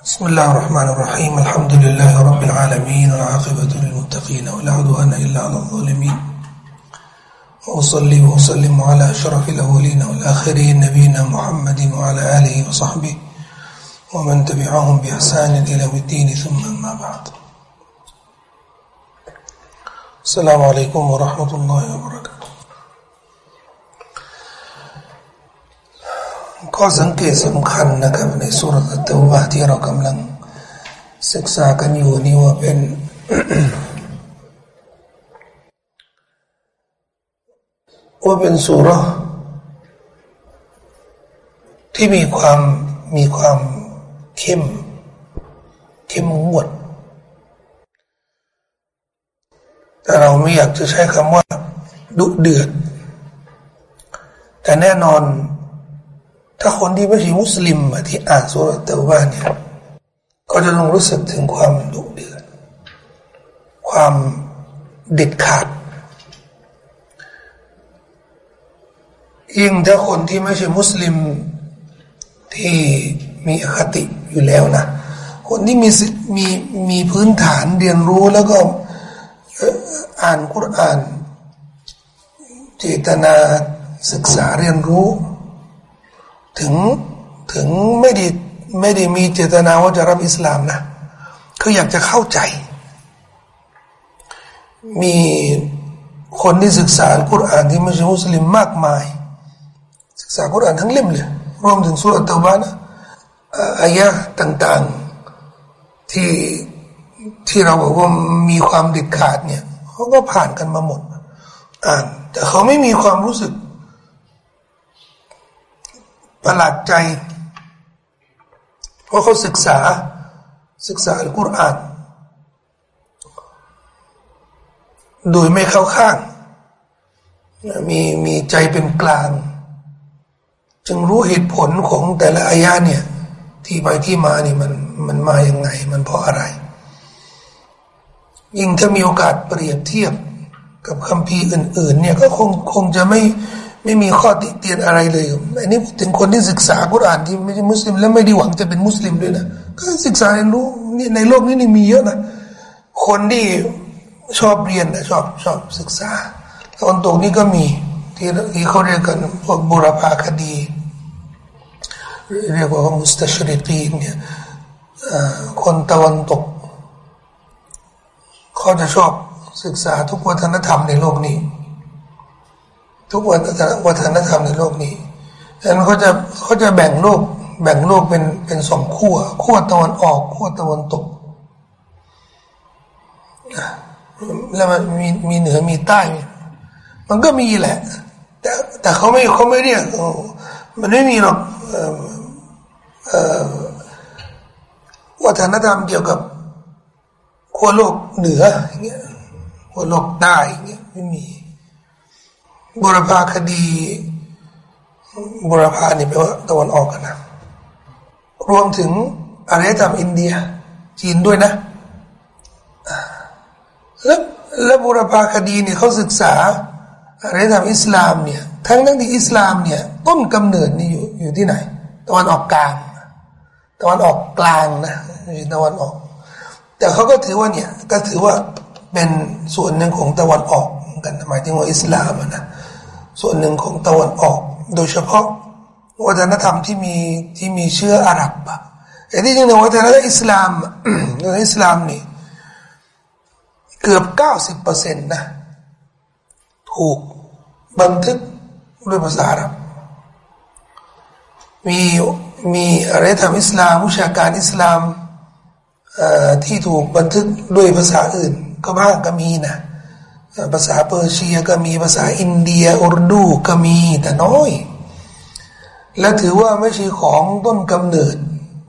بسم الله الرحمن الرحيم. الحمد لله رب العالمين والعاقبة للمتقين ولا عدوان إلا على الظالمين. وأصلي وأسلم على أشرف الأولين والآخرين نبينا محمد وعلى آله وصحبه ومن تبعهم بإحسان إلى الدين ثم ما بعد. السلام عليكم ورحمة الله وبركاته. ข้อสังเกตสำคัญนะครับในสุรตะตวาที่เรากำลังศึกษากันอยู่นี่ว่าเป็น ว่าเป็นสุรที่มีความมีความเข้ม เข้มงวด แต่เราไม่อยากจะใช้คำว่า ดุเดือด แต่แน่นอน ถ้าคนที่ไม่ใช่มุสลิมที่อ่านสุรเตวาเนี่ยก็จะต้องรู้สึกถึงความดุเดือดความเด็ดขาดยิ่งถ้าคนที่ไม่ใช่มุสลิมที่มีอคติอยู่แล้วนะ คนที่มีมีมีพื้นฐานเรียนรู้แล้วก็อ่านกุรอาน เจตนาศึกษาเรียนรู้ ถึงถึงไม่ได้ไม่ได้มีเจตนาว่าจะรับอิสลามนะคืออยากจะเข้าใจ มีคนที่ศึกษาอัลกุรอานที่ไม่ใช่มุสลิมมากมาย ศึกษากุรอานทั้งเล่มเลยรวมถึงสุรตะบานะอายะต่างๆที่ที่เราบอกว่ามีความเด็ดขาดเนี่ยเขาก็ผ่านกันมาหมด อ่าน แต่เขาไม่มีความรู้สึก ประหลาดใจ เพราะเขาศึกษาศึกษาอัลกุรอานโดยไม่เข้าข้าง มีมีใจเป็นกลาง จึงรู้เหตุผลของแต่ละอายะเนี่ย ที่ไปที่มานี่มันมันมาอย่างไง มันเพราะอะไร ยิ่งถ้ามีโอกาสเปรียบเทียบกับคำพีอื่น ๆ เนี่ยก็คงคงจะไม่ ไม่มีข้อติเตียนอะไรเลยอันนี้ถึงคนที่ศึกษากุรอานที่ไม่ใช่มุสลิม แล้วไม่ได้หวังจะเป็นมุสลิมด้วยนะก็ศึกษาเรียนรู้นี่ในโลกนี้นี่มีเยอะนะคนที่ชอบเรียนนะชอบชอบศึกษาตอนตรงนี้ก็มีที่ที่เขาเรียกกันพวกบุรพาคดี เรียกว่ามุสตชริกีนเนี่ยคนตะวันตกเขาจะชอบศึกษาทุกวัฒนธรรมในโลกนี้ ทุกวัฒนวัฒนธรรมในโลกนี้ดังนั้นเขาจะเขาจะแบ่งโลก แบ่งโลกเป็นเป็นสองขั้วขั้วตะวันออกขั้วตะวันตกแล้วมันมีมีเหนือมีใต้ มันก็มีแหละ แต่แต่เขาไม่เขาไม่เรียกมันไม่มีหรอกวัฒนธรรมเกี่ยวกับขั้วโลกเหนืออย่างเงี้ยขั้วโลกใต้อย่างเงี้ยไม่มี บุรพาคดี บุรพานี่แปลว่าตะวันออกกันนะรวมถึงอารยธรรมอินเดีย จีนด้วยนะแล้วแล้วบุรพาคดีเนี่ยเขาศึกษาอารยธรรมอิสลามเนี่ยทั้งทั้งที่อิสลามเนี่ยต้นกำเนิดนี่อยู่อยู่ที่ไหน ตะวันออกกลาง ตะวันออกกลางนะอยู่ตะวันออก แต่เขาก็ถือว่าเนี่ยก็ถือว่าเป็นส่วนหนึ่งของตะวันออกกันหมายถึงว่าอิสลามนะ ส่วนหนึ่งของตะวันออก โดยเฉพาะวัฒนธรรมที่มีที่มีเชื้ออาหรับอะแต่ที่จริงในวัฒนธรรมอิสลามในอิสลามนี่เกือบเก้าสิบเปอร์เซ็นต์นะถูกบันทึกด้วยภาษาอาหรับมีมีอะไรทำอิสลามวิชาการอิสลามที่ถูกบันทึกด้วยภาษาอื่น ก็บ้างก็มีนะ ภาษาเปอร์เซียก็มีภาษาอินเดียอุรดูก็มีแต่น้อย และถือว่าไม่ใช่ของต้นกำเนิด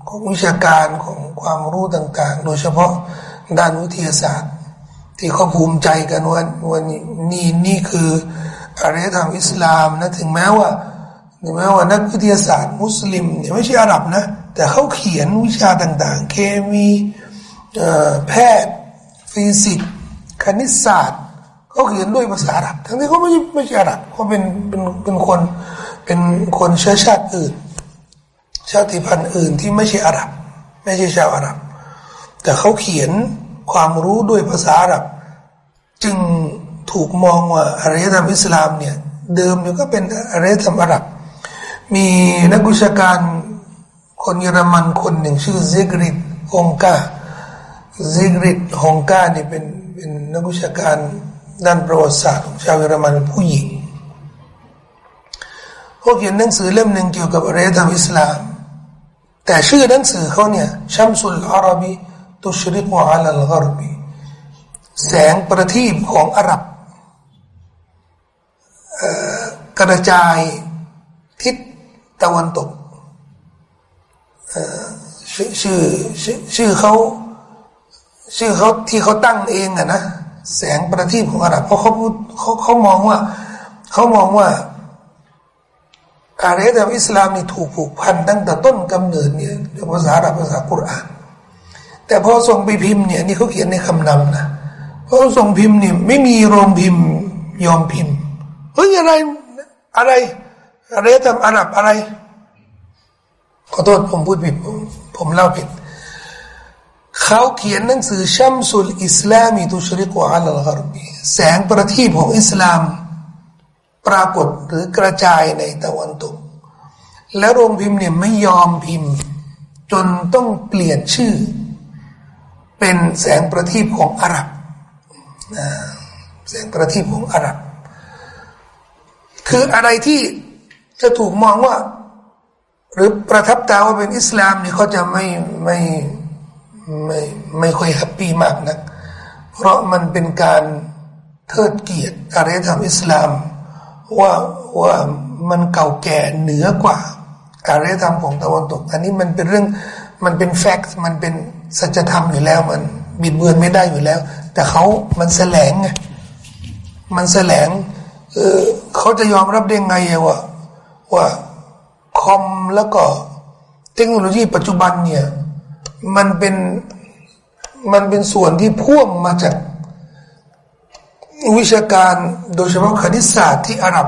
ของวิชาการของความรู้ต่างๆ โดยเฉพาะด้านวิทยาศาสตร์ ที่เขาภูมิใจกันว่าวันนี้นี่คืออารยธรรมอิสลามนะถึงแม้ว่าถึงแม้ว่านักวิทยาศาสตร์มุสลิมเนี่ยไม่ใช่อาหรับนะแต่เขาเขียนวิชาต่างๆ เคมีแพทย์ ฟิสิกส์คณิตศาสตร์ เขาเขียนด้วยภาษาอาหรับทั้งที่เขาไม่ใช่ไม่ใช่อาหรับเขาเป็นเป็นเป็นคนเป็นคนเชื้อชาติอื่น ชาติพันธุ์อื่นที่ไม่ใช่อาหรับ ไม่ใช่ชาวอาหรับ แต่เขาเขียนความรู้ด้วยภาษาอาหรับ จึงถูกมองว่าอารยธรรมอิสลามเนี่ยเดิมเนี่ยก็เป็นอารยธรรมอาหรับ มีนักวิชาการคนเยอรมันคนหนึ่งชื่อซิกริดฮงกาซิกริดฮงกาเนี่ยเป็นเป็นนักวิชาการ ด้านประวัติศาสตร์ของชาวเยอรมันผู้หญิงเขาเขียนหนังสือเล่มหนึ่งเกี่ยวกับอารยธรรมอิสลาม แต่ชื่อหนังสือเขาเนี่ยชัมสุลอาราบีตุชริกวะอัลลกรบีแสงประทีปของอาหรับกระจายทิศตะวันตกชื่อชื่อชื่อเขาชื่อเขาที่เขาตั้งเองอะนะ แสงประทีปของอาหรับเพราะเขาพูดเขาเขามองว่าเขามองว่าอารยธรรมอิสลามนี่ถูกผูกพันตั้งแต่ต้นกำเนิดเนี่ยภาษาอาหรับภาษากุรอานแต่พอส่งไปพิมพ์เนี่ยนี่เขาเขียนในคำนำนะพอส่งพิมพ์เนี่ยไม่มีโรงพิมพ์ยอมพิมพ์เฮ้ยอะไรอะไรอารยธรรมอาหรับอะไรขอโทษผมพูดผิดผมผมเล่าผิด เขาเขียนหนังสือชัมสุลอิสลามีตุชริกวอัลลอฮ์แสงประทีปของอิสลาม ปรากฏหรือกระจายในตะวันตก แล้วโรงพิมพ์เนี่ยไม่ยอมพิมพ์ จนต้องเปลี่ยนชื่อ เป็นแสงประทีปของอาหรับแสงประทีปของอาหรับ คืออะไรที่จะถูกมองว่า หรือประทับตาว่าเป็นอิสลามนี่เขาจะไม่ไม่ไไม่ไม่ค่อยแฮปปี้มากนะัก เพราะมันเป็นการเทิดเกียรติอารยธรรมอิสลาม ว่าว่ามันเก่าแก่เหนือกว่าอารยธรรมของตะวันตก อันนี้มันเป็นเรื่องมันเป็นแฟกต์มันเป็นสัจธรรมอยู่แล้วมันบิดเบือนไม่ได้อยู่แล้ว แต่เขามันแสลงไงมันแสลงเออเขาจะยอมรับได้ไงว่าว่าคอมแล้วก็เทคโนโลยีปัจจุบันเนี่ย มันเป็นมันเป็นส่วนที่พ่วงมาจากวิชาการโดยเฉพาะคณิตศาสตร์ที่อาหรับ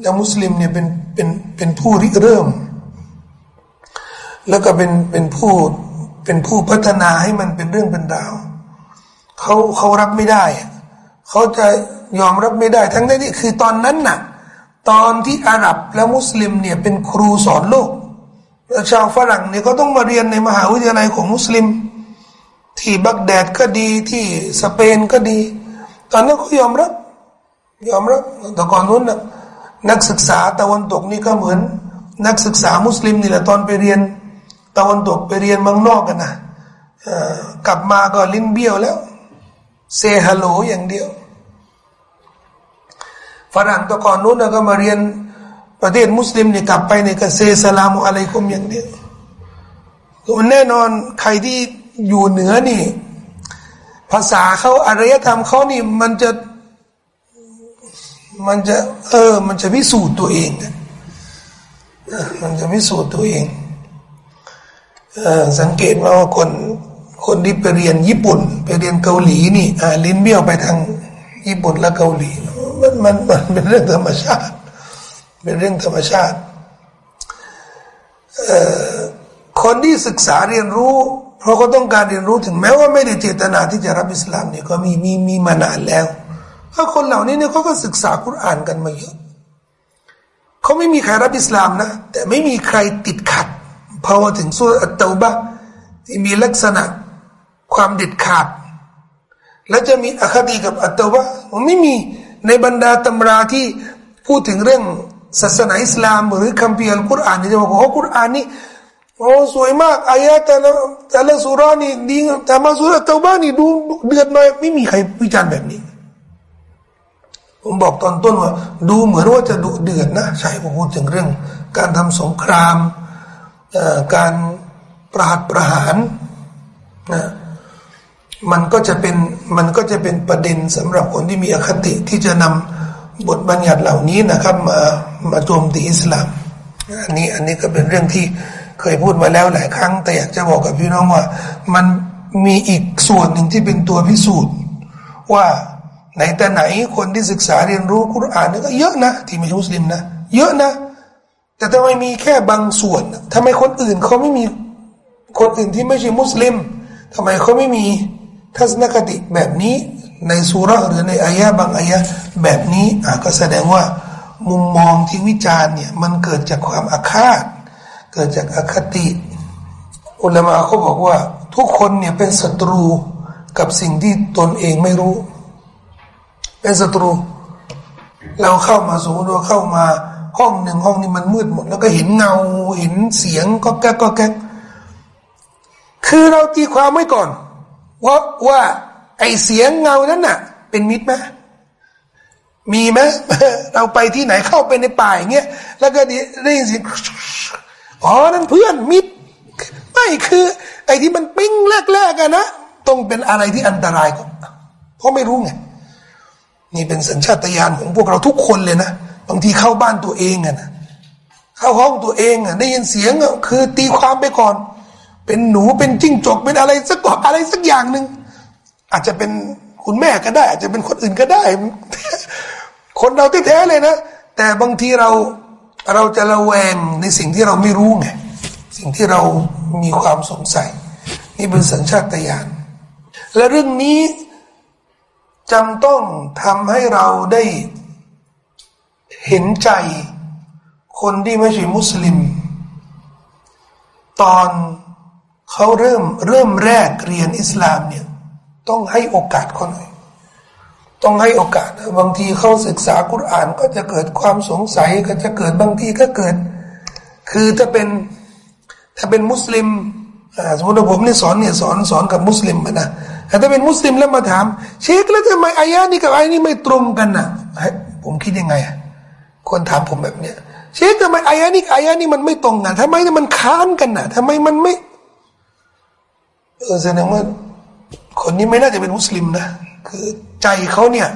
และมุสลิมเนี่ยเป็นเป็นเป็นผู้ริเริ่ม แล้วก็เป็นเป็นผู้เป็นผู้พัฒนาให้มันเป็นเรื่องเป็นราวเขาเขารับไม่ได้เขาจะยอมรับไม่ได้ ทั้งนั้นนี่คือตอนนั้นน่ะ ตอนที่อาหรับและมุสลิมเนี่ยเป็นครูสอนโลก ชาวฝรั่งเนี่ยก็ต้องมาเรียนในมหาวิทยาลัยของมุสลิม ที่บักแดดก็ดีที่สเปนก็ดี ตอนนั้นเขายอมรับ ยอมรับแต่ก่อนนู้นนะนักศึกษาตะวันตกนี่ก็เหมือน นักศึกษามุสลิมนี่แหละตอนไปเรียน ตะวันตกไปเรียนเมืองนอกกันนะกลับมาก็ลิ้นเบี้ยวแล้วเซฮัลโหลอย่างเดียวฝรั่งตะก่อนนู้นก็มาเรียน ประเทศมุสลิมเนี่ยกลับไปเนี่ยก็เซสลามุอะลัยกุมอย่างเดียวมันแน่นอนใครที่อยู่เหนือนี่ ภาษาเขาอารยธรรมเขานี่มันจะมันจะ เออ มันจะพิสูจน์ตัวเองมันจะพิสูจน์ตัวเองเออสังเกตว่าคนคนที่ไปเรียนญี่ปุ่น ไปเรียนเกาหลีนี่อ่าลิ้นเบี้ยวไปทางญี่ปุ่นและเกาหลี มันมันมันเป็นเรื่องธรรมชาติ เป็นเรื่องธรรมชาติคนที่ศึกษาเรียนรู้ เพราะเขาต้องการเรียนรู้ถึงแม้ว่าไม่ได้เจตนาที่จะรับอิสลามเนี่ยก็มีมีมีมานานแล้วถ้าคนเหล่านี้เนี่ยเขาก็ศึกษาคุรานกันมาเยอะเขาไม่มีใครรับอิสลามนะ แต่ไม่มีใครติดขัดพอถึงสุรอัตตบะที่มีลักษณะความเด็ดขาด และจะมีอคติกับอัตตบะไม่มีในบรรดาตำราที่พูดถึงเรื่อง ศาสนาอิสลามหรือคัมภีร์อัลกุรอานนี่จะบอกว่ากุรอานนี่โอ้สวยมากอายะแต่ละแต่ละสุรานี่ดีแต่มาสุราเตาบ้านี่ดูเดือดหน่อยไม่มีใครวิจารณ์แบบนี้ ผมบอกตอนต้นว่า ดูเหมือนว่าจะดุเดือดนะ ใช่ผมพูดถึงเรื่อง การทำสงครามการประหัตประหารนะมันก็จะเป็นมันก็จะเป็นประเด็นสำหรับคนที่มีอคติที่จะนำ บทบัญญัติเหล่านี้นะครับ มามาโจมตีอิสลามอันนี้อันนี้ก็เป็นเรื่องที่เคยพูดมาแล้วหลายครั้ง แต่อยากจะบอกกับพี่น้องว่า มันมีอีกส่วนหนึ่งที่เป็นตัวพิสูจน์ ว่าไหนแต่ไหนคนที่ศึกษาเรียนรู้คุรานนี่ก็เยอะนะที่ไม่ใช่มุสลิมนะเยอะนะ แต่ทำไมมีแค่บางส่วนทำไมคนอื่นเขาไม่มีคนอื่นที่ไม่ใช่มุสลิมทำไมเขาไม่มีทัศนคติแบบนี้ ในสุราหรือในอายะบางอายะแบบนี้อะก็แสดงว่า มุมมองที่วิจารณ์เนี่ยมันเกิดจากความอาฆาต เกิดจากอคติ อุลามะเขาบอกว่า ทุกคนเนี่ยเป็นศัตรูกับสิ่งที่ตนเองไม่รู้ เป็นศัตรู เราเข้ามาสมมติว่าเข้ามาห้องหนึ่งห้องนี้มันมืดหมด แล้วก็เห็นเงาเห็นเสียงก็แก๊กก็แก๊กคือเราตีความไว้ก่อนว่าว่า ไอเสียงเงานั้นน่ะ เป็นมิตรไหมมีไหมเราไปที่ไหนเข้าไปในป่าอย่างเงี้ยแล้วก็ได้ยินเสียงอ๋อนั่นเพื่อนมิตรไม่คือ ไอ้ที่มันปิ้งแรกๆกันะต้องเป็นอะไรที่อันตรายก่อนเพราะไม่รู้ไงนี่เป็นสัญชาตญาณของพวกเราทุกคนเลยนะบางทีเข้าบ้านตัวเองอะนะเข้าห้องตัวเองอะได้ยินเสียงอะคือตีความไปก่อน เป็นหนูเป็นจิ้งจกเป็นอะไรสักก่อนอะไรสักอย่างหนึ่ง อาจจะเป็นคุณแม่ก็ได้ อาจจะเป็นคนอื่นก็ได้ คนเราแท้ๆเลยนะ แต่บางทีเราเราจะระแวงในสิ่งที่เราไม่รู้ไงสิ่งที่เรามีความสงสัย นี่เป็นสัญชาตญาณและเรื่องนี้จำต้องทำให้เราได้เห็นใจคนที่ไม่ใช่มุสลิม ตอนเขาเริ่มเริ่มแรกเรียนอิสลามเนี่ย ต้องให้โอกาสเขาหน่อยต้องให้โอกาสบางทีเขาศึกษากุรอานก็จะเกิดความสงสัยก็จะเกิดบางทีก็เกิด คือถ้าเป็นถ้าเป็นมุสลิมสมมติว่าผมนี่สอนเนี่ยสอนสอนกับมุสลิมนะแต่ถ้าเป็นมุสลิมแล้วมาถาม เชคแล้วทำไมอายะนี้กับอายะนี้ไม่ตรงกันนะผมคิดยังไงอะคนถามผมแบบเนี้ยเชคทำไมอายะนี้อายะนี้มันไม่ตรงกันทำไมมันค้านกันนะทำไมมันไม่เออแสดงว่า คนนี้ไม่น่าจะเป็นมุสลิมนะ คือใจเขาเนี่ย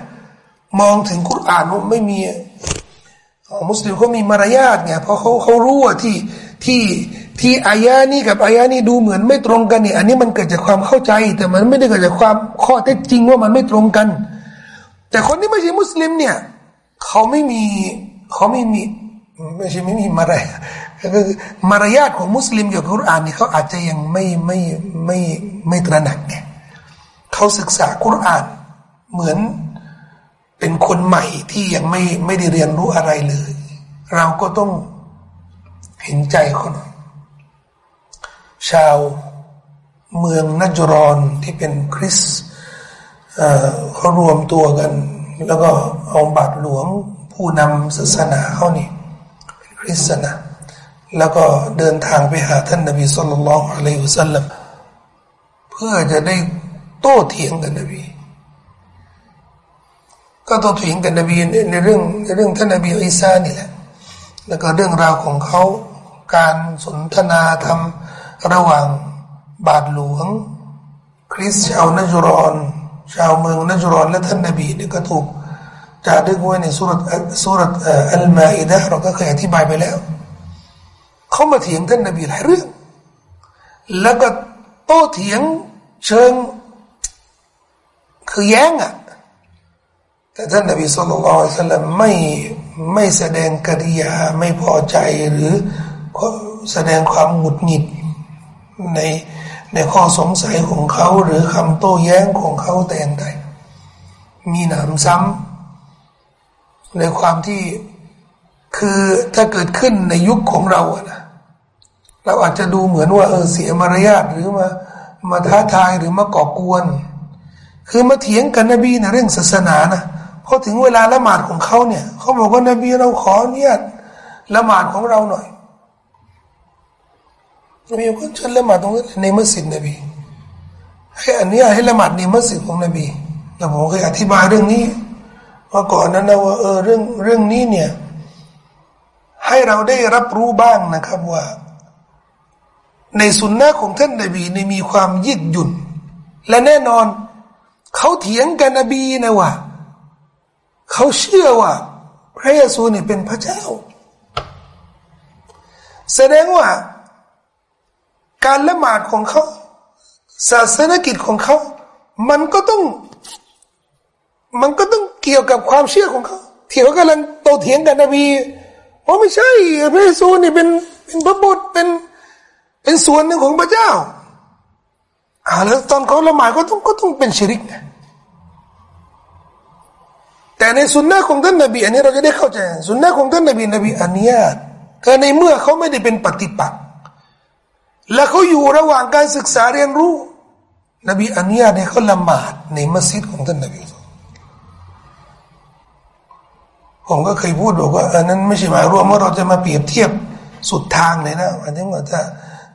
มองถึงกุรอานว่าไม่มีมุสลิมเขามีมารยาทไงเพราะเขาเขารู้ว่าที่ที่ที่อายะนี้กับอายะนี้ดูเหมือนไม่ตรงกันเนี่ยอันนี้มันเกิดจากความเข้าใจ แต่มันไม่ได้เกิดจากความข้อเท็จจริงว่ามันไม่ตรงกัน แต่คนที่ไม่ใช่มุสลิมเนี่ยเขาไม่มีเขาไม่มีไม่ใช่ไม่มีมารยาทคือมารยาทของมุสลิมเกี่ยวกับกุรอานนี่เขาอาจจะยังไม่ไม่ไม่ไม่ตระหนักไง เขาศึกษากุรอานเหมือนเป็นคนใหม่ที่ยังไม่ไม่ได้เรียนรู้อะไรเลย เราก็ต้องเห็นใจเขาหน่อยชาวเมืองนัจรอนที่เป็นคริสเขารวมตัวกัน แล้วก็เอาบาทหลวงผู้นำศาสนาเขานี่เป็นคริสต์นะแล้วก็เดินทางไปหาท่านนบีสุลต่านละอะลัยฮุสัลลัมเพื่อจะได้ โต้เถียงกับนบีก็โต้เถียงกับนบีในเรื่องในเรื่องท่านนบีอิสานี่แหละแล้วก็เรื่องราวของเขาการสนทนาธรรมระหว่างบาทหลวง คริสชาวนัจรอน ชาวเมืองนัจรอนและท่านนบีนี่ก็ถูกจารึกไว้ในสุรสุรอัลมาอิดะเราก็เคยอธิบายไปแล้ว เขามาเถียงท่านนบีหลายเรื่อง แล้วก็โต้เถียงเชิง คือแย้งอะแต่ท่านนบีสุลต่านสัลลัมไม่ไม่แสดงกริยาไม่พอใจหรือแสดงความหงุดหงิดในในข้อสงสัยของเขาหรือคำโต้แย้งของเขาแต่อย่างใดมีหนามซ้ำในความที่คือถ้าเกิดขึ้นในยุคของเราอะนะเราอาจจะดูเหมือนว่าเออเสียมารยาทหรือมามาท้าทายหรือมาก่อกวน คือมาเถียงกันนบีนะเรื่องศาสนานะพอถึงเวลาละหมาดของเขาเนี่ยเขาบอกว่านบีเราขอเนี่ยละหมาดของเราหน่อยนบีก็เชิญละหมาดตรงนั้นในมัสยิดนบีให้อันนี้ให้ละหมาดในมัสยิดของนบีแล้วผมเคยอธิบายเรื่องนี้ว่าก่อนนั้นนะว่าเออเรื่องเรื่องนี้เนี่ย ให้เราได้รับรู้บ้างนะครับว่า ในสุนนะของท่านนบีในมีความยืดหยุ่น และแน่นอน เขาเถียงกันนบีนะว่าเขาเชื่อว่า พระเยซูเนี่ยเป็นพระเจ้า แสดงว่า การละหมาดของเขา ศาสนกิจของเขา มันก็ต้อง มันก็ต้องเกี่ยวกับความเชื่อของเขาที่เขากำลังโตเถียงกันนบีว่าไม่ใช่ พระเยซูนี่เป็นเป็นพระบุตรเป็นเป็นส่วนหนึ่งของพระเจ้า อ่าแล้วตอนเขาละหมาดก็ต้องก็ต้องเป็นชิริกนะแต่ในสุนนะของท่านนบีอันนี้เราจะได้เข้าใจสุนนะของท่านนบีนบีอันนี้ก็ในเมื่อเขาไม่ได้เป็นปฏิปักษ์และเขาอยู่ระหว่างการศึกษาเรียนรู้ นบีอันนี้เนี่ยเขาละหมาดในมัสยิดของท่านนบีผมก็เคยพูดบอกว่าอันนั้นไม่ใช่หมายรวมว่าเราจะมาเปรียบเทียบสุดทางเลยนะอันนี้ว่าถ้า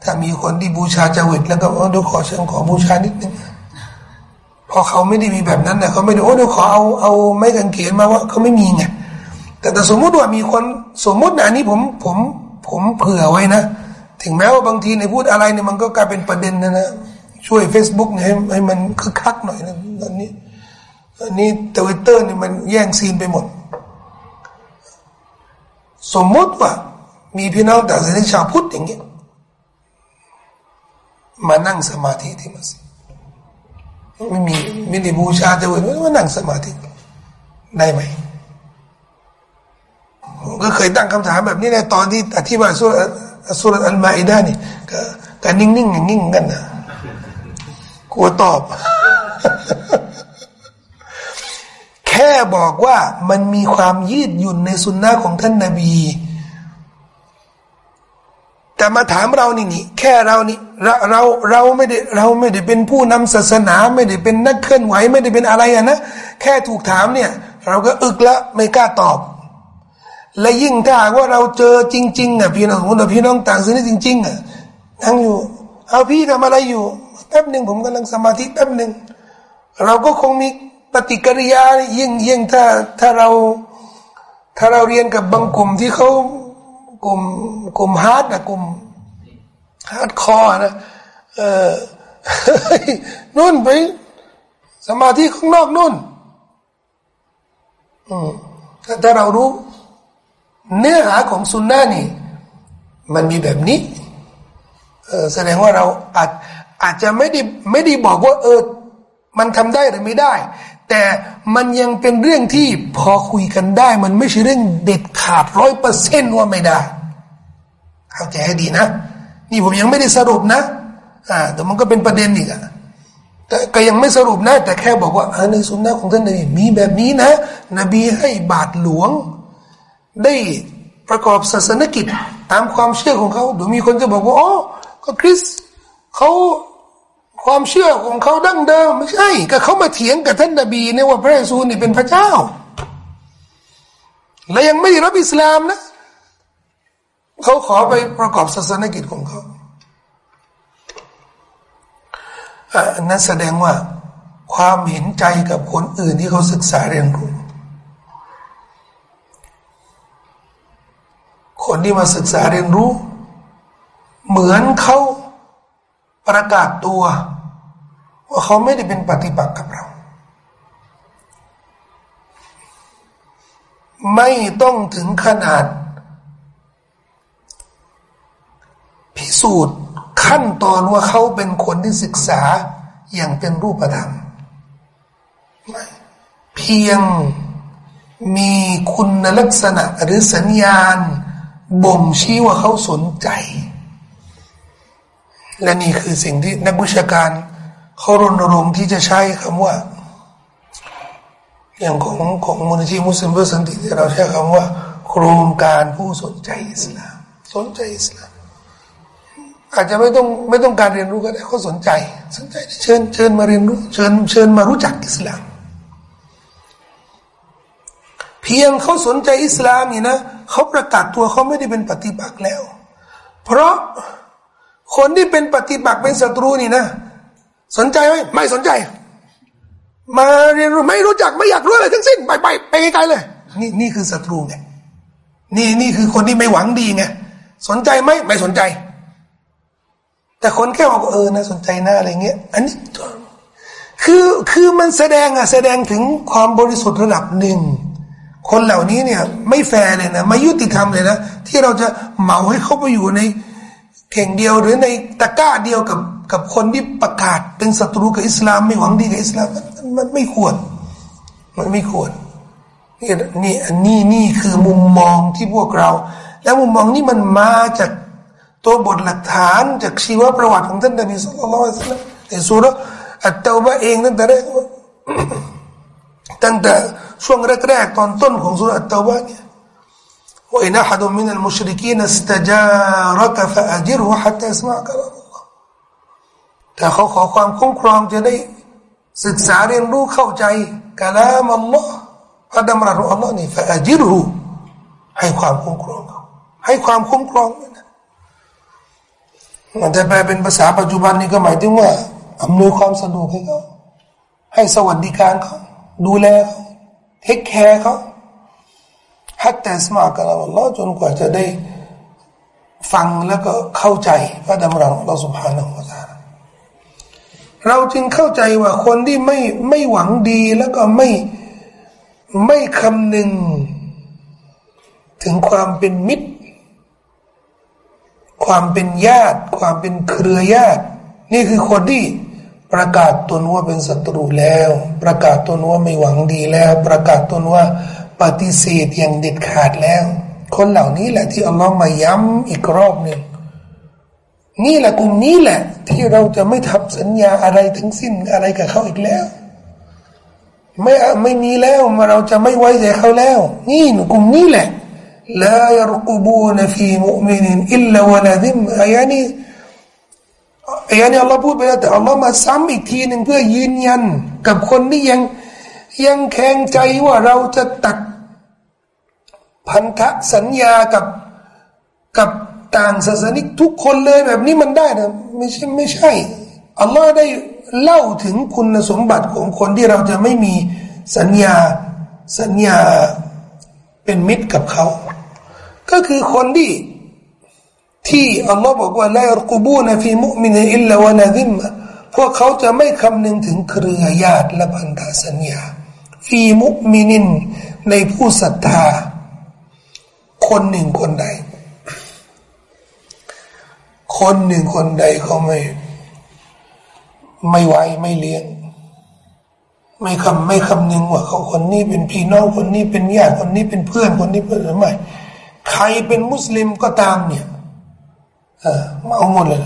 ถ้ามีคนที่บูชาจวิตแล้วก็เดี๋ยวขอเชิญขอบูชานิดนึงพอเขาไม่ได้มีแบบนั้นเนี่ยเขาไม่ได้โอ้ดี๋ยวขอเอาเอาไม้กางเขนมาว่าเขาไม่มีไงแต่แต่สมมุติว่ามีคนสมมุตินะอันนี้ผมผมผมเผื่อไว้นะ ถึงแม้ว่าบางทีในพูดอะไรเนี่ยมันก็กลายเป็นประเด็นนะนะช่วย Facebook เนี่ยให้ให้มันคึกคักหน่อยนะตอนนี้อันนี้ทวิตเตอร์เนี่ยมันแย่งซีนไปหมด สมมติว่า มีพี่น้องแต่ศาสนาชาวพุทธอย่างเงี้ย มานั่งสมาธิที่มัสยิดไม่มีไม่ได้บูชาแต่ว่ามานั่งสมาธิได้ไหมผมก็เคยตั้งคำถามแบบนี้ในตอนที่อธิบายสุรสุรอัลมาอิดานี่ก็ก็นิ่งๆอย่างนิ่งกันนะกลัวตอบ แค่บอกว่ามันมีความยืดหยุ่นในสุนนะของท่านนาบี แต่มาถามเรานี่นี่แค่เรานี่เราเราเราไม่ได้เราไม่ได้เป็นผู้นำศาสนา ไม่ได้เป็นนักเคลื่อนไหวไม่ได้เป็นอะไรอะนะแค่ถูกถามเนี่ยเราก็อึกละไม่กล้าตอบ และยิ่งถ้าว่าเราเจอจริงๆอะพี่น้องคนพี่น้องต่างซื้จริง ๆอะนั่งอยู่ เอาพี่ทำอะไรอยู่แป๊บหนึ่งผมกำลังสมาธิแป๊บหนึ่งเราก็คงมีปฏิกิริยายิ่งยิ่งถ้าถ้าเราถ้าเราเรียนกับบางกลุ่มที่เขา กลุ่มกลุ่ม hard นะกลุ่ม hardcore นะเออนู่นไปสมาธิข้างนอกนู่นอืมถ้าเรารู้ เนื้อหาของซุนนะฮ์นี่ มันมีแบบนี้เออแสดงว่าเราอาจอาจจะไม่ได้ไม่ได้บอกว่าเออ มันทำได้หรือไม่ได้ แต่มันยังเป็นเรื่องที่พอคุยกันได้ มันไม่ใช่เรื่องเด็ดขาดร้อยเปอร์เซนต์ว่าไม่ได้เข้าใจให้ดีนะ นี่ผมยังไม่ได้สรุปนะ อ่าแต่มันก็เป็นประเด็นอีกอะแต่ก็ยังไม่สรุปนะ แต่แค่บอกว่าในสุนนะของท่านนบีมีแบบนี้นะ นบีให้บาทหลวง ได้ประกอบศาสนกิจ ตามความเชื่อของเขาเดี๋ยวมีคนจะบอกว่าอ๋อก็คริสเขา ความเชื่อของเขาดั้งเดิม ไม่ใช่ก็เขามาเถียงกับท่านนบีเนี่ยว่าพระเยซูนี่เป็นพระเจ้า และยังไม่ได้รับอิสลามนะเขาขอไปประกอบศาสนกิจของเขาอันนั้นแสดงว่าความเห็นใจกับคนอื่นที่เขาศึกษาเรียนรู้ คนที่มาศึกษาเรียนรู้ เหมือนเขา ประกาศตัว ว่าเขาไม่ได้เป็นปฏิปักษ์กับเรา ไม่ต้องถึงขนาด พิสูจน์ขั้นตอนว่าเขาเป็นคนที่ศึกษาอย่างเป็นรูปธรรม เพียงมีคุณลักษณะหรือสัญญาณบ่งชี้ว่าเขาสนใจ และนี่คือสิ่งที่นักวิชาการเขารณรงค์ที่จะใช้คำว่า อย่างของของมูลนิธิมุสลิมเพื่อสันติที่เราใช้คำว่า โครงการผู้สนใจอิสลาม สนใจอิสลาม อาจจะไม่ต้องไม่ต้องการเรียนรู้ก็ได้เขาสนใจ สนใจเชิญเชิญมาเรียนรู้เชิญเชิญมารู้จักอิสลาม เพียงเขาสนใจอิสลามนี่นะเขาประกาศตัวเขาไม่ได้เป็นปฏิบัติแล้ว เพราะ คนที่เป็นปฏิบัติเป็นศัตรูนี่นะ สนใจไหมไม่สนใจ มาเรียนรู้ไม่รู้จักไม่อยากรู้อะไรทั้งสิ้นไปไปไปไกลเลย นี่นี่คือศัตรูไงนี่นี่คือคนที่ไม่หวังดีไงสนใจไหมไม่สนใจ แต่คนแค่บอกเออนะสนใจนะอะไรเงี้ยอันนี้คือคือมันแสดงอะแสดงถึงความบริสุทธิ์ระดับหนึ่งคนเหล่านี้เนี่ย ไม่แฟร์เลยนะไม่ยุติธรรมเลยนะที่เราจะเหมาให้เขาไปอยู่ใน เข่งเดียวหรือในตะกร้าเดียวกับกับคนที่ประกาศเป็นศัตรูกับอิสลามไม่หวังดีกับอิสลามมันไม่ควร มันไม่ควรนี่นี่อันนี้นี่คือมุมมองที่พวกเรา แล้วมุมมองนี้มันมาจากตัวบทหลักฐานจากชีวประวัติของท่านนบีสุลต่านในสุรอัตเตาบะเองตั้งแต่แรกตั้งแต่ช่วงแรกๆตอนต้นของสุรอัตเตาบะเนี่ย ว่าอินฮัดมินัลมุชริกีนสตจารกฟะอจิรฮฮัตตสมากัลลอฮแต่เขาขอความคุ้มครองจะได้ศึกษาเรียนรู้เข้าใจกลามอัลลอฮ์พระดำรัสของอัลลอฮ์นี่ฟะอจิรหูให้ความคุ้มครองเขาให้ความคุ้มครองนะมันจะแปลเป็นภาษาปัจจุบันนี่ก็หมายถึงว่าอำนวยความสะดวกให้เขาให้สวัสดิการเขาดูแลเขาเทคแคร์เขา ฮัตแต่สมากัลลอฮ์จนกว่าจะได้ฟังแล้วก็เข้าใจพระดำรัสของเราสุภาพของเราเราจึงเข้าใจว่าคนที่ไม่ไม่หวังดีแล้วก็ไม่ไม่คำนึง ถึงความเป็นมิตร ความเป็นญาติ ความเป็นเครือญาติ นี่คือคนที่ประกาศตนว่าเป็นศัตรูแล้ว ประกาศตนว่าไม่หวังดีแล้ว ประกาศตนว่า ปฏิเสธอย่างเด็ดขาดแล้ว คนเหล่านี้แหละที่อัลลอฮ์มาย้ำอีกรอบหนึ่งนี่แหละกลุ่มนี้แหละ ที่เราจะไม่ทำสัญญาอะไรทั้งสิ้นอะไรกับเขาอีกแล้ว ไม่ไม่มีแล้วมาเราจะไม่ไว้ใจเขาแล้ว นี่กลุ่มนี้แหละลายรกบูนฟีมุมินอิลลาวะลาดิมอายะนี้อายะนี้อัลลอฮ์พูดไปแล้วแต่อัลลอฮ์มาซ้ำอีกทีหนึ่งเพื่อยืนยัน กับคนที่ยังยังแข็งใจว่าเราจะตัด พันธะสัญญากับกับต่างศาสนิกทุกคนเลยแบบนี้มันได้นะไม่ใช่ไม่ใช่อัลลอฮ์ได้เล่าถึงคุณสมบัติของคนที่เราจะไม่มีสัญญาสัญญาเป็นมิตรกับเขา ก็คือคนที่ที่อัลลอฮ์บอกว่าลายรกูบูนฟีมุมินอิลลาวะนาดิมพวกเขาจะไม่คำนึงถึงเครือญาติและพันธสัญญาฟีมุมินินในผู้ศรัทธา คนหนึ่งคนใด คนหนึ่งคนใดเขาไม่ ไม่ไหวไม่เลี้ยง ไม่คำไม่คำนึงว่าเขาคนนี้เป็นพี่น้องคนนี้เป็นญาติคนนี้เป็นเพื่อนคนนี้เพื่อนหรือไม่ใครเป็นมุสลิมก็ตามเนี่ยเออมาเอาหมดเลย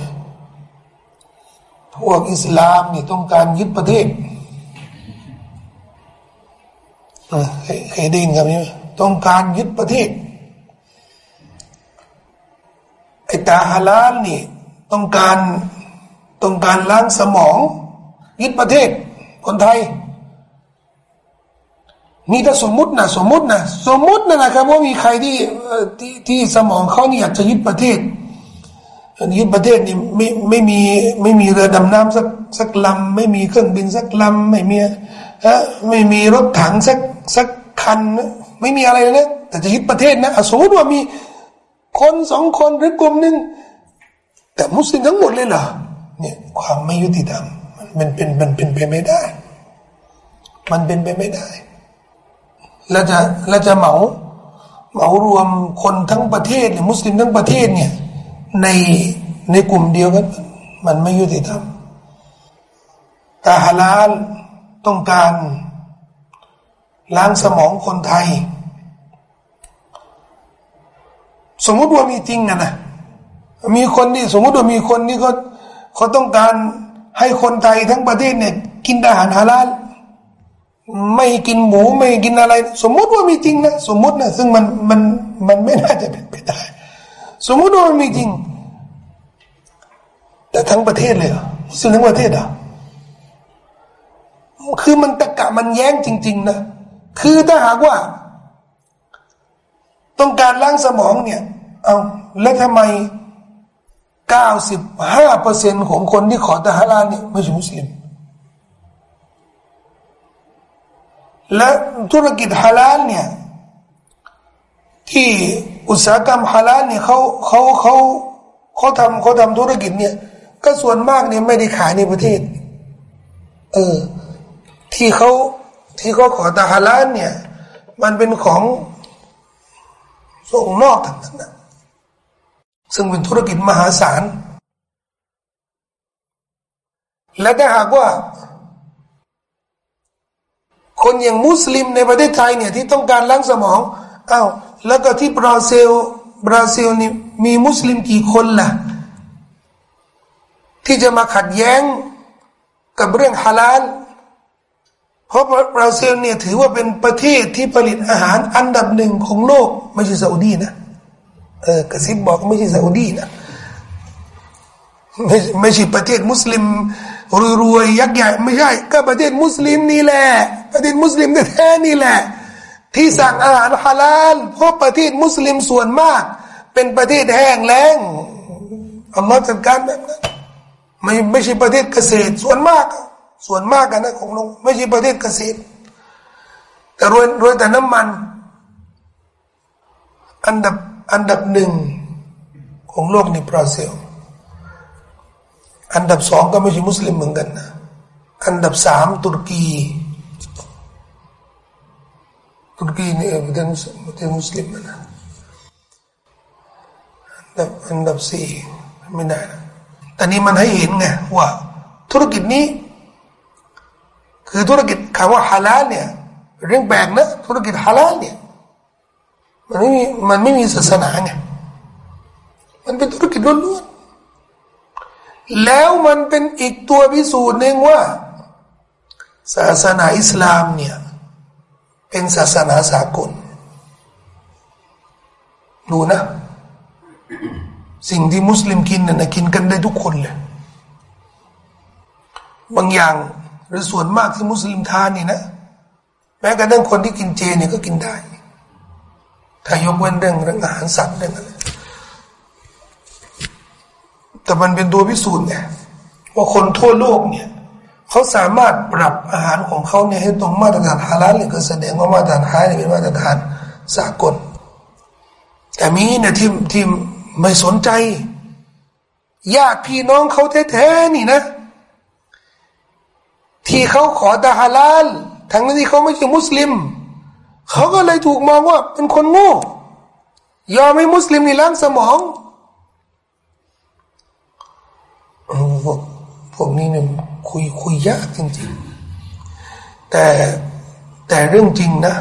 พวกอิสลามนี่ต้องการยึดประเทศเคยได้ยินคำนี้ต้องการยึดประเทศ ตาฮาลาลนี่ต้องการต้องการล้างสมองยึดประเทศคนไทย นี่ถ้าสมมตินะสมมตินะสมมตินะนะครับว่ามีใครที่ที่ที่สมองเขานี่อยากจะยึดประเทศยึดประเทศนี่ไม่ไม่มีไม่มีเรือดำน้ำสักสักลำไม่มีเครื่องบินสักลำไม่มีฮะไม่มีรถถังสักสักคัน ไม่มีอะไรนะแต่จะยึดประเทศนะสมมติว่ามี คนสองคนหรือกลุ่มหนึ่งแต่มุสลิมทั้งหมดเลยเหรอเนี่ยความไม่ยุติธรรมมันเป็นมันเป็นไปไม่ได้ มันเป็นไปไม่ได้เราจะเราจะเหมาเหมารวมคนทั้งประเทศเนี่ยมุสลิมทั้งประเทศเนี่ย ในในกลุ่มเดียวกันมันไม่ยุติธรรมตาฮาลาลต้องการล้างสมองคนไทย สมมติว่ามีจริงอะนะมีคนที่สมมติว่ามีคนที่เขาเขาต้องการให้คนไทยทั้งประเทศเนี่ย กินอาหารฮาลาลไม่กินหมูไม่กินอะไร สมมติว่ามีจริงนะสมมตินะซึ่งมันมันมันไม่น่าจะเป็นไปได้สมมติว่ามันมีจริง แต่ทั้งประเทศเลยเหรอซึ่งทั้งประเทศอะคือมันตะกะมันแย้งจริง ๆ นะ คือถ้าหากว่า ต้องการล้างสมองเนี่ย เอาแล้วทำไมเก้าสิบห้าเปอร์เซ็นของคนที่ขอตะฮาลาเนี่ยไม่ใช่มุสลิมและธุรกิจฮาลาลเนี่ยที่อุตสาหกรรมฮาลาลเนี่ยเขาเขาเขาเขาทำเขาทำธุรกิจเนี่ย ก็ส่วนมากเนี่ยไม่ได้ขายในประเทศ เออ ที่เขาที่เขาขอตะฮาลาลเนี่ย มันเป็นของ ส่งนอกทั้งนั้นนะซึ่งเป็นธุรกิจมหาศาล และถ้าหากว่า คนอย่างมุสลิมในประเทศไทยเนี่ยที่ต้องการล้างสมองอา้าวแล้วก็ที่บราซิลบราซิลนี่มีมุสลิมกี่คนล่ะ ที่จะมาขัดแย้งกับเรื่องฮาลาล เพราะบราซิลเนี่ยถือว่าเป็นประเทศที่ผลิตอาหารอันดับหนึ่งของโลก ไม่ใช่ซาอุดีนะเออกระซิบบอกไม่ใช่ซาอุดีนะไม่ไม่ใช่ประเทศมุสลิมรวยๆยักษ์ใหญ่ไม่ใช่ ก็ประเทศมุสลิมนี่แหละ ประเทศมุสลิมแท้ๆนี่แหละ ที่สั่งอาหารฮาลาลเพราะประเทศมุสลิมส่วนมาก เป็นประเทศแห้งแล้งอัลลอฮ์จัดการแบบนั้นไม่ไม่ใช่ประเทศเกษตรส่วนมาก ส่วนมากกันนะของลงไม่ใช่ประเทศเกษตร แต่รวยรวยแต่น้ำมัน อันดับอันดับหนึ่งของโลกในบราซิลอันดับสองก็ไม่ใช่มุสลิมเหมือนกันนะอันดับสามตุรกี ตุรกีนี่ประเทศประเทศมุสลิมนะอันดับอันดับสี่ไม่ได้นะแต่นี้มันให้เห็นไงว่าธุรกิจนี้ คือธุรกิจคำว่าฮาลาลเนี่ยเรื่องแปลกนะธุรกิจฮาลาลเนี่ยมันไม่มีมันไม่มีศาสนาไงมันเป็นธุรกิจล้วนแล้วมันเป็นอีกตัวพิสูจน์หนึ่งว่า ศาสนาอิสลามเนี่ยเป็นศาสนาสากลดูนะ สิ่งที่มุสลิมกินน่ะกินกันได้ทุกคนเลย บางอย่าง หรือส่วนมากที่มุสลิมทานนี่นะ แม้กระทั่งคนที่กินเจเนี่ยก็กินได้ถ้ายกเว้นเรื่องเรื่องอาหารสัตว์เรื่องอะไรแต่มันเป็นตัวพิสูจน์ไงว่าคนทั่วโลกเนี่ยเขาสามารถปรับอาหารของเขาเนี่ยให้ตรงมาตรฐานฮาลาลเลยก็แสดงว่ามาตรฐานฮาลาลเป็นมาตรฐานสากล แต่มีเนี่ยที่ที่ไม่สนใจญาติพี่น้องเขาแท้ๆนี่นะ ที่เขาขอตาฮาลาลทั้งที่เขาไม่ใช่มุสลิมเขาก็เลยถูกมองว่าเป็นคนโง่ยอมให้มุสลิมนี่ล้างสมองพวกพวกนี้เนี่ยคุยคุยยากจริงๆ แต่แต่เรื่องจริงนะ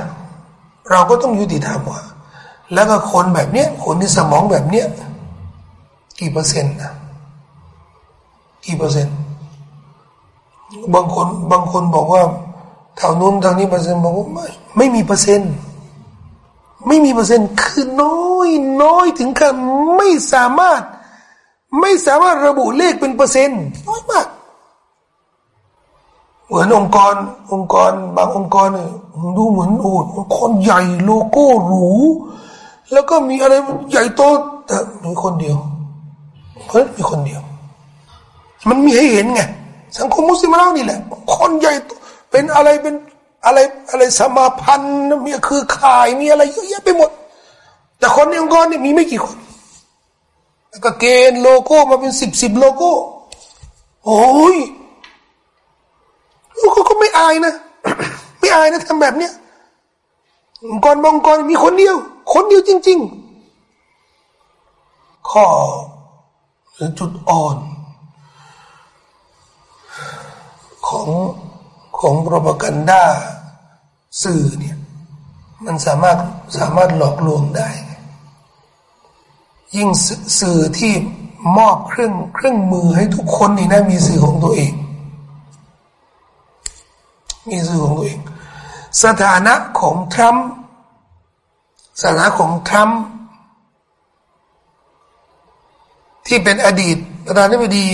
เราก็ต้องยุติธรรมว่า แล้วก็คนแบบเนี้ยคนที่สมองแบบเนี้ยกี่เปอร์เซ็นต์นะกี่เปอร์เซ็นต์ บางคนบางคนบอกว่าแถวนู้นทางนี้เปอร์เซ็นต์บอกว่าไม่ไม่มีเปอร์เซ็นต์ไม่มีเปอร์เซ็นต์คือน้อยน้อยถึงกับไม่สามารถ ไม่สามารถระบุเลขเป็นเปอร์เซ็นต์น้อยมากเหมือนองค์กรองค์กร บางองค์กรเนี่ยดูเหมือนโอ้องค์กรใหญ่โลโก้หรูแล้วก็มีอะไรใหญ่โตแต่มีคนเดียวเพิ่มมีคนเดียว มันมีให้เห็นไง สังคมมุสลิมเรานี่แหละ คนใหญ่เป็นอะไรเป็นอะไรอะไรสมาพันธ์มีคือข่ายมีอะไรเยอะแยะไปหมด แต่คนในองค์กรเนี่ยมีไม่กี่คนแล้วก็เกณฑ์โลโก้มาเป็นสิบสิบโลโก้ โอ้ยลโก้ก็ไม่อายนะ ไม่อายนะทำแบบเนี้ยองค์กรบางองค์กรมีคนเดียว คนเดียวจริง ๆ ข้อหรือจุดอ่อน ของของโปรปกันด้าสื่อเนี่ยมันสามารถสามารถหลอกลวงได้ ยิ่งสื่อที่มอบเครื่องเครื่องมือให้ทุกคนนี่นะมีสื่อของตัวเอง มีสื่อของตัวเอง สถานะของทรัมป์สถานะของทรัมป์ที่เป็นอดีตประธานาธิบดี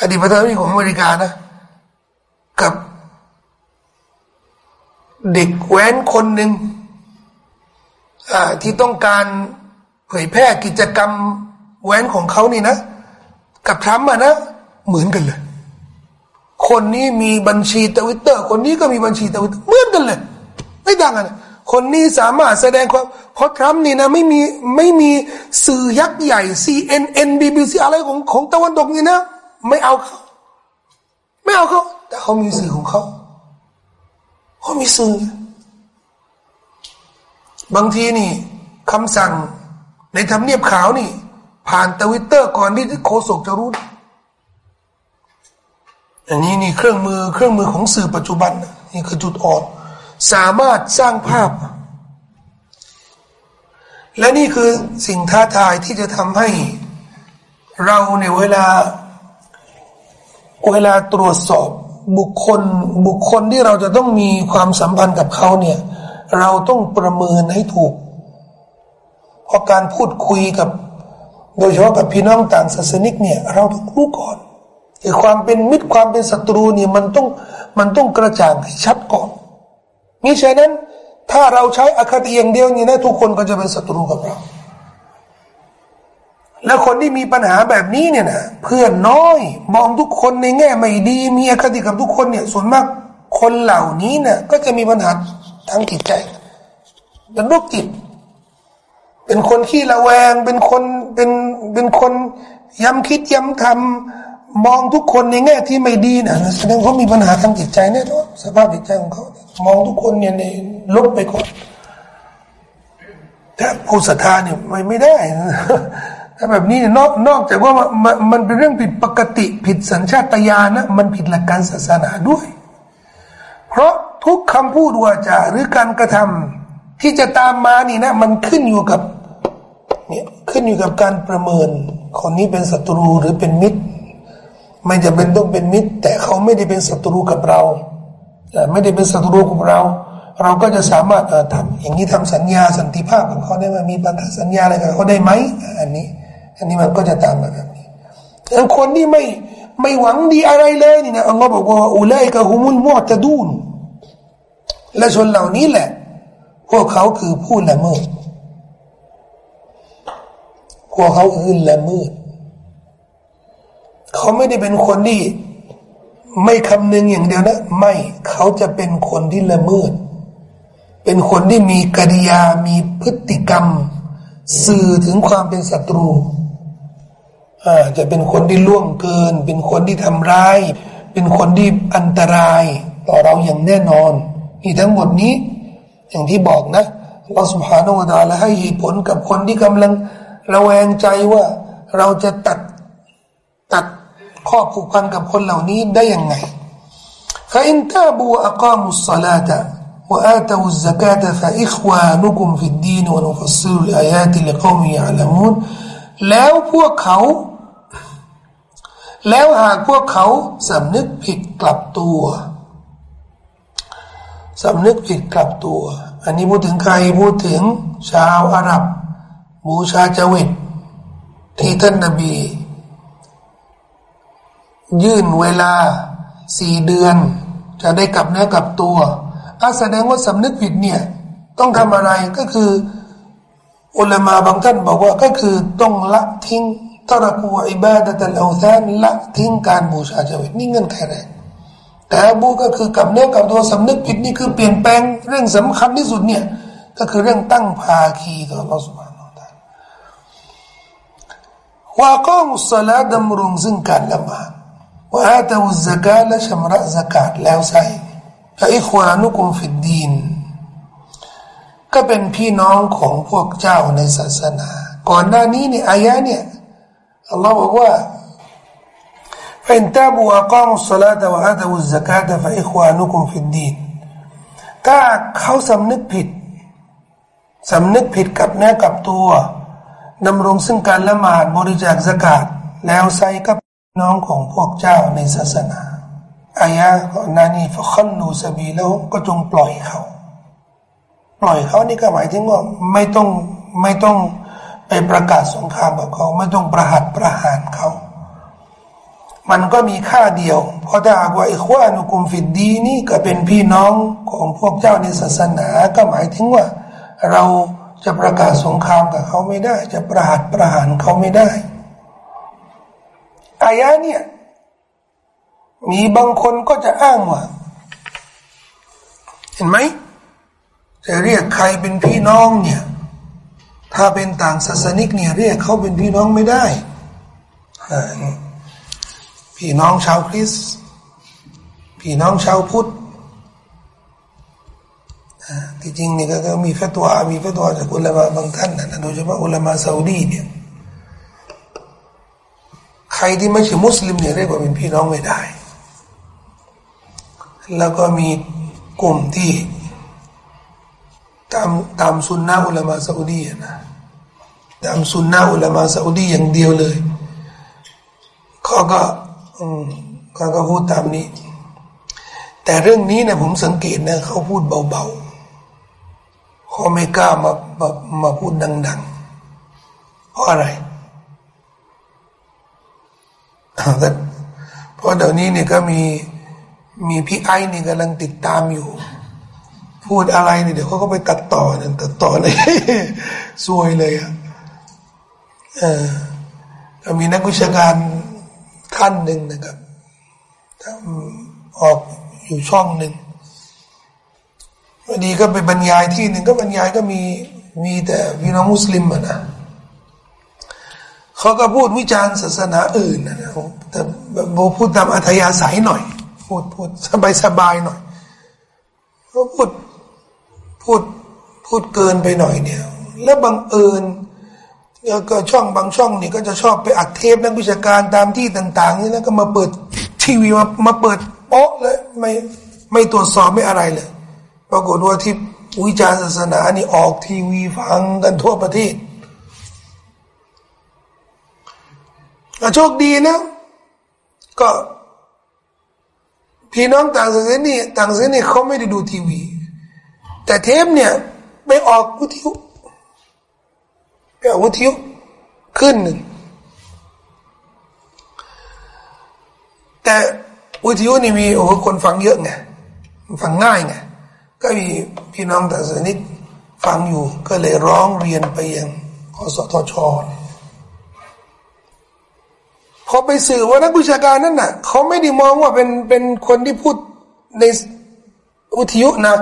อดีตประธานาธิบดีของอเมริกานะ กับเด็กแว้นคนหนึ่งที่ต้องการเผยแพร่กิจกรรมแว้นของเขานี่นะ กับทรัมป์อะนะ เหมือนกันเลย คนนี้มีบัญชีทวิตเตอร์ คนนี้ก็มีบัญชีทวิตเตอร์เหมือนกันเลย ไม่ต่างกันคนนี้สามารถแสดงความเพราะทรัมป์นี่นะไม่มีไม่มีสื่อยักษ์ใหญ่ CNN BBC อะไรของของตะวันตกนี่นะ ไม่เอาเขาไม่เอาเขา แต่เขามีสื่อของเขาเขามีสื่อ บางทีนี่คำสั่งในทำเนียบขาวนี่ ผ่านทวิตเตอร์ก่อนที่โคศกจะรู้ อันนี้นี่เครื่องมือเครื่องมือของสื่อปัจจุบัน นี่คือจุดอ่อน สามารถสร้างภาพ และนี่คือสิ่งท้าทายที่จะทำให้ เราเนี่ยเวลา เวลาตรวจสอบ บุคคลบุคคลที่เราจะต้องมีความสัมพันธ์กับเขาเนี่ย เราต้องประเมินให้ถูก เพราะการพูดคุยกับ โดยเฉพาะกับพี่น้องต่างศาสนิกเนี่ย เราต้องรู้ก่อนไอ้ความเป็นมิตรความเป็นศัตรูเนี่ยมันต้องมันต้องกระจ่างให้ชัดก่อนมิฉะนั้น ถ้าเราใช้อคติอย่างเดียวนี่นะทุกคนก็จะเป็นศัตรูกับเรา และคนที่มีปัญหาแบบนี้เนี่ยนะเพื่อนน้อย มองทุกคนในแง่ไม่ดี มีอคติกับทุกคนเนี่ย ส่วนมากคนเหล่านี้เนี่ยก็จะมีปัญหาทางจิตใจเป็นโรคจิต เป็นคนขี้ระแวง เป็นคนเป็นเป็นคนย้ำคิดย้ำทำมองทุกคนในแง่ที่ไม่ดีนะแสดงเขามีปัญหาทางจิตใจแน่นอนสภาพจิตใจของเขามองทุกคนเนี่ยในลบไปก่อนถ้าผู้ศรัทธาเนี่ยไม่ไม่ได้ ถ้าแบบนี้นอกนอกจากว่ามันมันเป็นเรื่องผิดปกติผิดสัญชาตญาณนะมันผิดหลักการศาสนาด้วย เพราะทุกคำพูดว่าจะหรือการกระทำที่จะตามมานี่นะ มันขึ้นอยู่กับเนี่ยขึ้นอยู่กับการประเมิน คนนี้เป็นศัตรูหรือเป็นมิตร ไม่จะเป็นต้องเป็นมิตร แต่เขาไม่ได้เป็นศัตรูกับเราไม่ได้เป็นศัตรูกับเรา เราก็จะสามารถทำอย่างนี้ทำสัญญาสันติภาพของเขาได้ไหมมีปัญหาสัญญาอะไรกับเขาได้ไหมอันนี้ อันนี้มันก็จะตามมาแบบนี้แล้วคนที่ไม่ไม่หวังดีอะไรเลยนี่นะอัลลอฮ์บอกว่าอุลัยกะฮุมุลมุตะดูนและชนเหล่านี้แหละ พวกเขาคือผู้ละเมิดพวกเขาคือละเมิดเขาไม่ได้เป็นคนที่ไม่คำนึงอย่างเดียวนะ ไม่เขาจะเป็นคนที่ละเมิด เป็นคนที่มีกิริยามีพฤติกรรม สื่อถึงความเป็นศัตรู อ่าจะเป็นคนที่ล่วงเกิน เป็นคนที่ทำร้าย เป็นคนที่อันตราย ต่อเราอย่างแน่นอนนี่ทั้งหมดนี้ อย่างที่บอกนะเราสุภาโนดาและให้เหตุผลกับคนที่กำลังระแวงใจว่าเราจะตัดตัดข้อผูกพันกับคนเหล่านี้ได้ยังไง فإن تابوا وأقاموا الصلاة وآتوا الزكاة فإخوانكم في الدين ونفصل الآيات لقوم يعلمون แล้วพวกเขา แล้วหากพวกเขาสำนึกผิดกลับตัวสำนึกผิดกลับตัว อันนี้พูดถึงใครพูดถึงชาวอาหรับ บูชาจวิตที่ท่านนบี ยื่นเวลาสี่เดือน จะได้กลับเนื้อกลับตัวอาแสดงว่าสำนึกผิดเนี่ย ต้องทำอะไรก็คือ อุลามาบางท่านบอกว่าก็คือต้องละทิ้ง ตระกูอิบาดะตัลอูซานละทิ้งการบูชาเจวินี่เงื่อนไขแรงแต่บูก็คือกับเนื้อกับตัวสำนึกผิดนี่คือเปลี่ยนแปลงเรื่องสำคัญที่สุดเนี่ยก็คือเรื่องตั้งภาคีต่อเราสุบฮานาตาว่าก็มุสลาดำรงซึ่งการละมาว่าอาตอุสกาและชำระสกาดแล้วใส่ไอ้ขวานุกุมฟิดดีนก็เป็นพี่น้องของพวกเจ้าในศาสนา ก่อนหน้านี้เนี่ยอายะเนี่ย อัลลอฮ์บอกว่า فإن تابوا وأقاموا الصلاة وآتوا الزكاة فإخوانكم في الدين ถ้าเขาสำนึกผิดสำนึกผิดกับเนื้อกับตัวดำรงซึ่งการละหมาดบริจาคสกาดแล้วใส่กับน้องของพวกเจ้าในศาสนาอายะก่อนหน้านี้ฟะคันนูสบีแล้วก็จงปล่อยเขา ปล่อยเขานี่ก็หมายถึงว่าไม่ต้องไม่ต้อง ไปประกาศสงครามกับเขาไม่ต้องประหัตประหารเขา มันก็มีค่าเดียว เพราะถ้าหากว่าอิควานุกุมฟิดดีนี่ก็เป็นพี่น้องของพวกเจ้าในศาสนา ก็หมายถึงว่า เราจะประกาศสงครามกับเขาไม่ได้ จะประหัตประหารเขาไม่ได้อายะเนี่ยมีบางคนก็จะอ้างว่า เห็นไหมจะเรียกใครเป็นพี่น้องเนี่ย ถ้าเป็นต่างศาสนิกเนี่ยเรียกเขาเป็นพี่น้องไม่ได้พี่น้องชาวคริสพี่น้องชาวพุทธที่จริงเนี่ยก็มีฟัตัวมีฟัตัวจากอุลามะบางท่านนะโดยเฉพาะอุลามะซาอุดีเนี่ยใครที่ไม่ใช่มุสลิมเนี่ยเรียกว่าเป็นพี่น้องไม่ได้ แล้วก็มีกลุ่มที่ตามตามสุนนะอุลามาซาอุดีนะ ตามสุนนะอุลามาซาอุดีอย่างเดียวเลยเขาก็เขาก็พูดตามนี้ แต่เรื่องนี้นะผมสังเกตนะเขาพูดเบาๆเขาไม่กล้ามามามาพูดดัง ๆ เพราะอะไรเพราะเดี๋ยวนี้เนี่ยก็มีมีพี่ไอ้นี่กำลังติดตามอยู่ พูดอะไรเนี่ยเดี๋ยวเขาก็ไปตัดต่อเนี่ยตัดต่อเลย ซวยเลยอะ ก็มีนักวิชาการท่านหนึ่งนะครับออกอยู่ช่องหนึ่งพอดีก็ไปบรรยายที่หนึ่งก็บรรยายก็มีมีแต่พี่น้องมุสลิมอะนะเขาก็พูดวิจารณ์ศาสนาอื่นนะแต่พูดตามอัธยาศัยหน่อย พูดพูดสบายสบายหน่อยเขาพูดพูดพูดเกินไปหน่อยเนี่ย แล้วบังเอิญ แล้วก็ช่องบางช่องนี่ก็จะชอบไปอัดเทปนักวิชาการตามที่ต่าง ๆ นี่แล้วก็มาเปิดทีวีมามาเปิดโป๊ะเลยไม่ไม่ตรวจสอบไม่อะไรเลย ปรากฏว่าที่วิจารศาสนานี่ออกทีวีฟังกันทั่วประเทศโชคดีนะ ก็ พี่น้องต่างศาสนานี่ต่างศาสนานี่เขาไม่ได้ดูทีวี แต่เทปเนี่ย ไปออกวิทยุ กวิทยุขึ้นหนึ่ง แต่วิทยุนี่มีโอ้คนฟังเยอะไงฟังง่ายไงก็มีพี่น้องแต่สนาฟังอยู่ก็เลยร้องเรียนไปยังกสทชพอไปสื่อว่านักวิชาการนั่นน่ะเขาไม่ได้มองว่าเป็นเป็นคนที่พูดในวิทยุนะ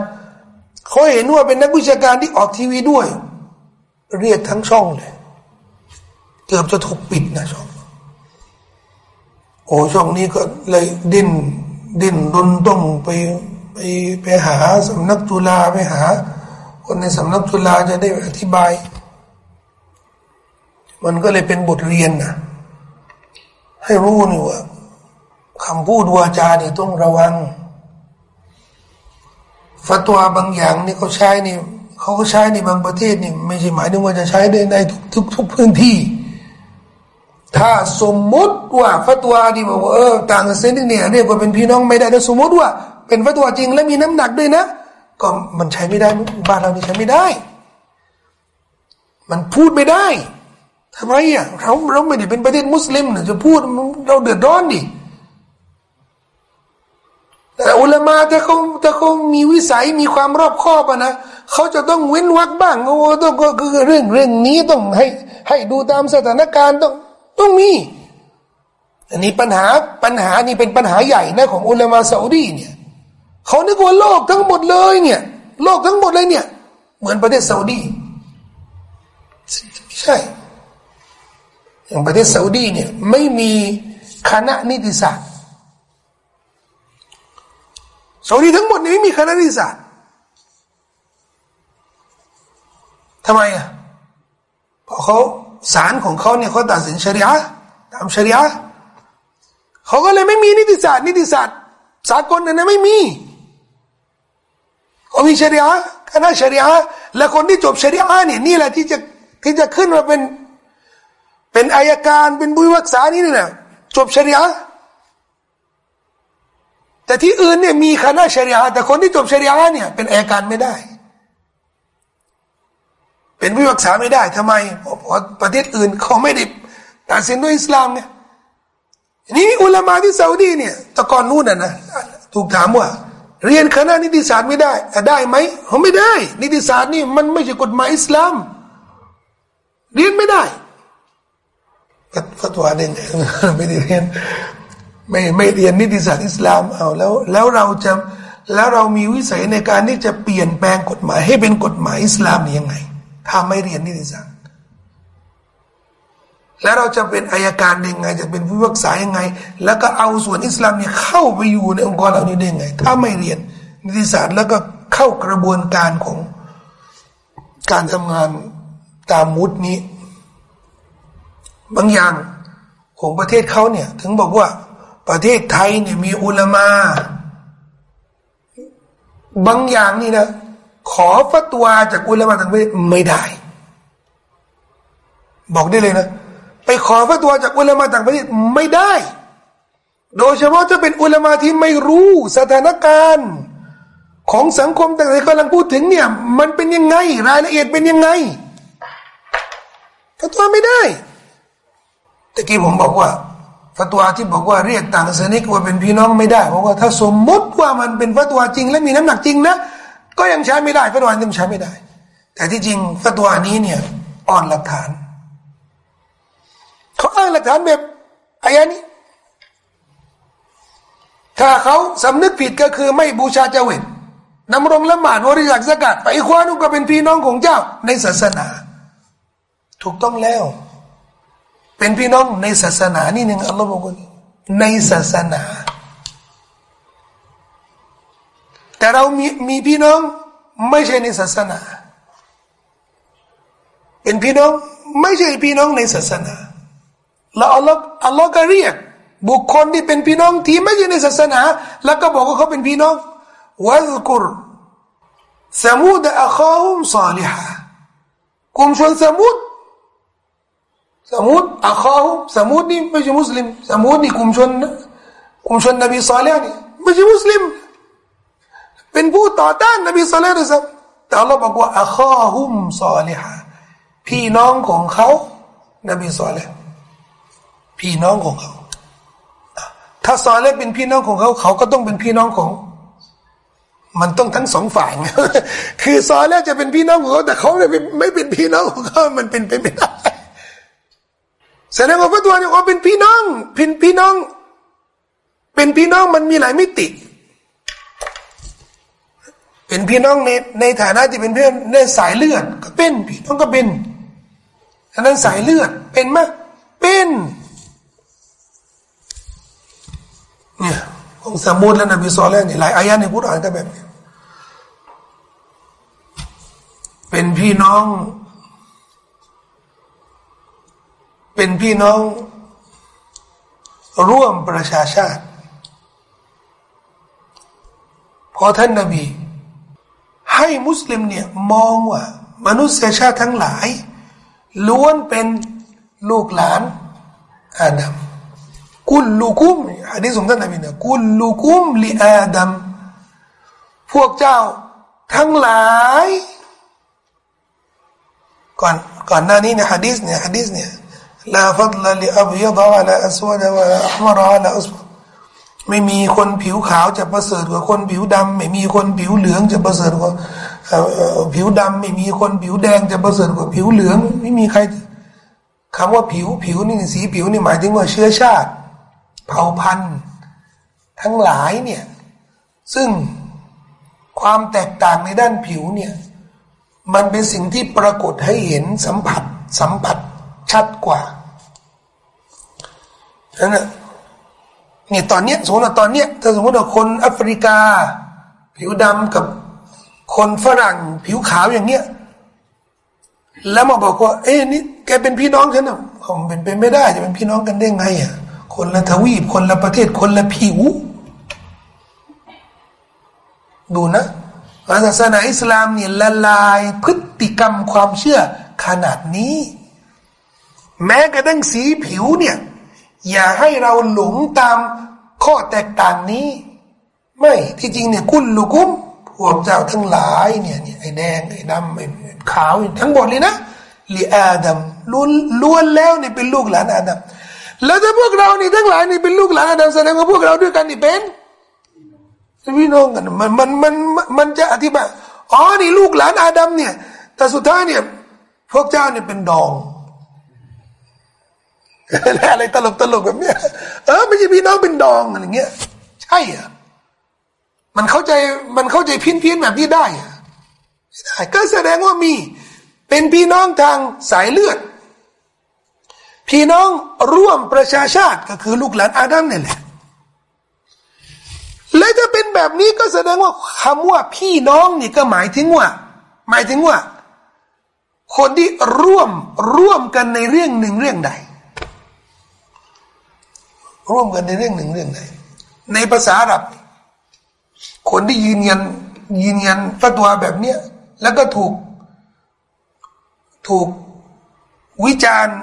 เขาเห็นว่าเป็นนักวิชาการที่ออกทีวีด้วย เรียกทั้งช่องเลย เกือบจะถูกปิดนะช่อง โอ้ช่องนี้ก็เลยดิ้นดิ้นรนต้องไปไปไปหาสำนักจุฬาไปหา คนในสำนักจุฬาจะได้อธิบาย มันก็เลยเป็นบทเรียนนะให้รู้นี่ว่าคำพูดวาจาเนี่ยต้องระวังฟัตวาบางอย่างนี่เขาใช้นี่ เขาก็ใช้ในบางประเทศนี่ไม่ใช่หมายถึงว่าจะใช้ได้ในทุกทุกทุกพื้นที่ ถ้าสมมุติว่าฟัตวาที่บอกว่าเออต่างศาสนาเนี่ยเรียกว่าเป็นพี่น้องไม่ได้แต่สมมติว่า เป็นฟัตวาจริงและมีน้ำหนักด้วยนะ ก็มันใช้ไม่ได้บ้านเรานี่ใช้ไม่ได้ มันพูดไม่ได้ทำไมอะเราเราไม่ได้เป็นประเทศมุสลิมนะจะพูดเราเดือดร้อนดิแต่อุลามาถ้าเขาถ้าเขามีวิสัยมีความรอบคอบนะ เขาจะต้องเว้นวักบ้างโอ้ต้องก็คือเรื่องเรื่องนี้ต้องให้ให้ดูตามสถานการณ์ต้องต้องมี อันนี้ปัญหาปัญหานี่เป็นปัญหาใหญ่นะของอุลามาซาอุดีเนี่ยเขานึกว่าโลกทั้งหมดเลยเนี่ย โลกทั้งหมดเลยเนี่ย เหมือนประเทศซาอุดีใช่อย่างประเทศซาอุดีเนี่ยไม่มีคณะนิติศาสตร์ซาอุดีทั้งหมดนี่ไม่มีคณะนิติศาสตร์ ทำไมอะเพราะเขาศาลของเขาเนี่ยเขาตัดสินชริอะตามชริอะเขาก็เลยไม่มีนิติศาสตร์นิติศาสตร์สากลเนี่ยไม่มีเขามีชริอะคณะชริอะและคนที่จบชริอะเนี่ยนี่แหละที่จะที่จะขึ้นมาเป็นเป็นอายการเป็นบุญวักษานี่เนี่ยจบชริอะแต่ที่อื่นเนี่ยมีคณะชริอะแต่คนที่จบชริอะเนี่ยเป็นอายการไม่ได้ เป็นผู้วักษาไม่ได้ทำไมเพราะประเทศอื่นเขาไม่ได้ตัดสินด้วยอิสลามเนี่ยนี่อุลามาที่ซาอุดีเนี่ยตะกอนนู่นน่ะนะถูกถามว่า เรียนคณะนิติศาสตร์ไม่ได้ได้ไหมเขาไม่ได้ นิติศาสตร์นี่มันไม่ใช่กฎหมายอิสลาม เรียนไม่ได้ฟัตวาได้ไงไม่ได้เรียนไม่ไม่เรียนนิติศาสตร์อิสลามเอาแล้วแล้วเราจะแล้วเรามีวิสัยในการที่จะเปลี่ยนแปลงกฎหมายให้เป็นกฎหมายอิสลามยังไง ถ้าไม่เรียนนิติศาสตร์แล้วเราจะเป็นอายการยังไง จะเป็นผู้พิพากษายังไง แล้วก็เอาส่วนอิสลามเนี่ยเข้าไปอยู่ในองค์กรเหล่านี้ได้ยังไง ถ้าไม่เรียนนิติศาสตร์แล้วก็เข้ากระบวนการของการทำงานตามมุดนี้ บางอย่างของประเทศเขาเนี่ย ถึงบอกว่าประเทศไทยเนี่ยมีอุลามา บางอย่างนี่นะ ขอฟัตวาจากอุลามาต่างประเทศไม่ได้ บอกได้เลยนะ ไปขอฟัตวาจากอุลามะต่างประเทศไม่ได้ โดยเฉพาะจะเป็นอุลามะที่ไม่รู้สถานการณ์ ของสังคมแต่ที่กำลังพูดถึงเนี่ย มันเป็นยังไง รายละเอียดเป็นยังไงฟัตวาไม่ได้ตะกี้ผมบอกว่าฟัตวาที่บอกว่าเรียกต่างศาสนิกว่าเป็นพี่น้องไม่ได้เพราะว่าถ้าสมมติว่ามันเป็นฟัตวาจริง และมีน้ำหนักจริงนะ ก็ยังใช้ไม่ได้ฟัตวายังใช้ไม่ได้ แต่ที่จริงฟัตวานี้เนี่ยอ่อนหลักฐานเขาอ้างหลักฐานแบบอายะนี้ ถ้าเขาสำนึกผิดก็คือไม่บูชาเจวิตนำรงละหมาดบริจาคสกัดไปอีกวานุก็เป็นพี่น้องของเจ้า ในศาสนา ถูกต้องแล้ว เป็นพี่น้องในศาสนานี่หนึ่งอัลลอฮฺบอกว่าในศาสนา แต่เรามีมีพี่น้องไม่ใช่ในศาสนา เป็นพี่น้องไม่ใช่พี่น้องในศาสนาแล้วอัลลอฮ์อัลลอฮ์ก็เรียก บุคคลที่เป็นพี่น้องที่ไม่ใช่ในศาสนา แล้วก็บอกว่าเขาเป็นพี่น้องวะซกุรสมุดอัคาฮุมซาลิฮะกลุ่มชนสมุดสมุดอัคาฮุมสมุดนี่ไม่ใช่มุสลิมสมุดนี่กลุ่มชนกลุ่มชนนบีซาลิฮ์นี่ไม่ใช่มุสลิม เป็นผู้ต่อต้านนบีซาลิฮ์ด้วยซ้ำแต่อัลลอฮ์บอกว่า أخاهمซาลิฮะพี่น้องของเขานบีซาลิฮ์พี่น้องของเขา ถ้าซอเลเป็นพี่น้องของเขา เขาก็ต้องเป็นพี่น้องของ มันต้องทั้งสองฝ่าย คือซอเลจะเป็นพี่น้องของเขาแต่เขาไม่เป็นพี่น้องของเขา มันเป็นไปไม่ได้แสดงว่าพระตัวนี่เขาเป็นพี่น้องเป็นพี่น้อง เป็นพี่น้องมันมีหลายมิติ เป็นพี่น้องในในฐานะที่เป็นเพื่อนในสายเลือด ก็เป็นพี่น้องก็เป็นอันนั้นสายเลือดเป็นไหมเป็นเนี่ยของสมุดและนบีซอลแล้วนี่หลายอายะในกุรอานก็แบบนี้เป็นพี่น้อง เป็นพี่น้อง ร่วมประชาชาติพอท่านนบี ให้มุสลิมเนี่ยมองว่ามนุษยชาติทั้งหลาย ล้วนเป็นลูกหลานอาดัมกุลลูกุมฮะดีษของท่านนบีเนี่ยกุลลูกุมลิอาดัมพวกเจ้าทั้งหลาย ก่อนก่อนหน้านี้เนี่ยฮะดีษเนี่ยฮะดีษเนี่ยลาฟัดละลิอับยดะวะลาอัสวดะวะอัมรอะลาอัส ไม่มีคนผิวขาวจะประเสริฐกว่าคนผิวดำไม่มีคนผิวเหลืองจะประเสริฐกว่าผิวดำไม่มีคนผิวแดงจะประเสริฐกว่าผิวเหลือง ไม่มีใครคำว่าผิวผิวนี่สีผิวนี่หมายถึงว่าเชื้อชาติ เผ่าพันธุ์ ทั้งหลายเนี่ย ซึ่งความแตกต่างในด้านผิวเนี่ย มันเป็นสิ่งที่ปรากฏให้เห็นสัมผัสสัมผัสชัดกว่านั่นแหละ เนี่ยตอนเนี้ยสมมติว่าตอนเนี้ยถ้าสมมติว่าคนแอฟริกา ผิวดำกับคนฝรั่ง ผิวขาวอย่างเงี้ย แล้วมาบอกว่า เอ้นี่แกเป็นพี่น้องฉันอะผมเป็นไปไม่ได้จะเป็นพี่น้องกันได้ไงอะคนละทวีปคนละประเทศคนละผิว ดูนะศาสนาอิสลามเนี่ยละลายพฤติกรรมความเชื่อขนาดนี้ แม้กระทั่งสีผิวเนี่ย อย่าให้เราหลงตามข้อแตกต่างนี้ ไม่ที่จริงเนี่ยกุลลูกุมพวกเจ้าทั้งหลายเนี่ยไอ้แดงไอ้ดำไอ้ขาวทั้งหมดเลยนะลีอาดัมล้วนล้วนแล้วเนี่ยเป็นลูกหลานอาดัมแล้วถ้าพวกเรานี่ทั้งหลายนี่เป็นลูกหลานอาดัมแสดงว่าพวกเราด้วยกันนี่เป็นพี่น้องกันมันมันมันมันจะอธิบายอ๋อนี่ลูกหลานอาดัมเนี่ย แต่สุดท้ายเนี่ย พวกเจ้าเนี่ยเป็นดอง อะไรตลกตลกแบบเนี้ยเออไม่ใช่พี่น้องเป็นดองอะไรเงี้ย ใช่อะมันเข้าใจมันเข้าใจเพี้ยนเพี้ยนแบบนี้ได้อะได้ก็แสดงว่ามี เป็นพี่น้องทางสายเลือด พี่น้องร่วมประชาชาติก็คือลูกหลานอาดัมนี่แหละและจะเป็นแบบนี้ก็แสดงว่าคำว่าพี่น้องนี่ก็หมายถึงว่า หมายถึงว่า คนที่ร่วมร่วมกันในเรื่องหนึ่งเรื่องใด ร่วมกันในเรื่องหนึ่งเรื่องใดในภาษาอาหรับ คนที่ยืนยันยืนยันฟัตวาแบบเนี้ยแล้วก็ถูก ถูกวิจารณ์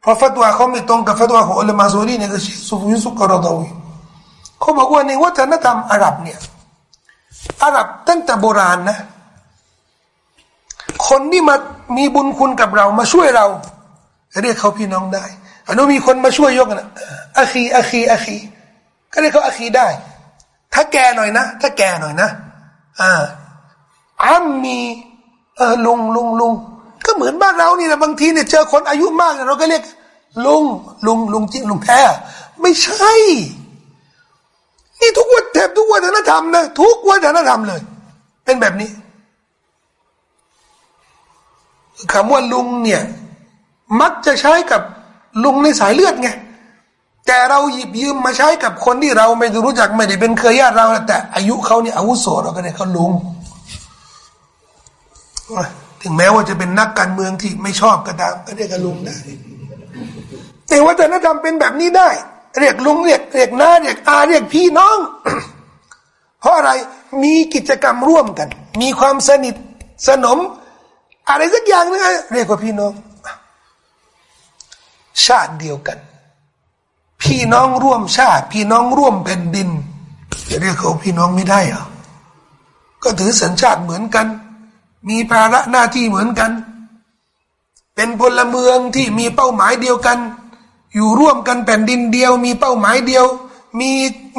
เพราะฟัตวาเขาไม่ตรงกับฟัตวาของอัลมาซูรีเนี่ยก็สุฟยุสุกรดาวีเขาบอกว่าในวัฒนธรรมอาหรับเนี่ยอาหรับตั้งแต่โบราณนะ คนที่มามีบุญคุณกับเรามาช่วยเรา เรียกเขาพี่น้องได้ อันนู้มีคนมาช่วยยกนะอาคีอาคีอาคีก็เรียกเขาอาคีได้ ถ้าแกหน่อยนะ ถ้าแกหน่อยนะ อ่าอัมมีเออลุงลุงลุงก็เหมือนบ้านเรานี่นะบางทีเนี่ยเจอคนอายุมากเราก็เรียก ลุงลุงลุงจริงลุงแท้ไม่ใช่ นี่ทุกวัฒนทุกวัฒนธรรมนะทุกวัฒนธรรมเลย เป็นแบบนี้คำว่าลุงเนี่ย มักจะใช้กับ ลุงในสายเลือดไงแต่เราหยิบยืมมาใช้กับคนที่เราไม่รู้จักไม่ได้เป็นเคยญาติเรา แต่อายุเขาเนี่ยอาวุโสเราก็เรียเขาลุงถึงแม้ว่าจะเป็นนักการเมืองที่ไม่ชอบก็ตามก็เรียกกันลุงได้แต่วัฒนธรรมเป็นแบบนี้ได้ เรียกลุงเรียกเรียกน้าเรียกอาเรียกพี่น้อง เพราะอะไรมีกิจกรรมร่วมกัน มีความสนิทสนม อะไรสักอย่างนึงเรียกว่าพี่น้อง ชาติเดียวกัน พี่น้องร่วมชาติ พี่น้องร่วมแผ่นดินจะเรียกเขาพี่น้องไม่ได้เหรอก็ถือสัญชาติเหมือนกัน มีภาระหน้าที่เหมือนกัน เป็นพลเมืองที่มีเป้าหมายเดียวกัน อยู่ร่วมกันแผ่นดินเดียว มีเป้าหมายเดียว มี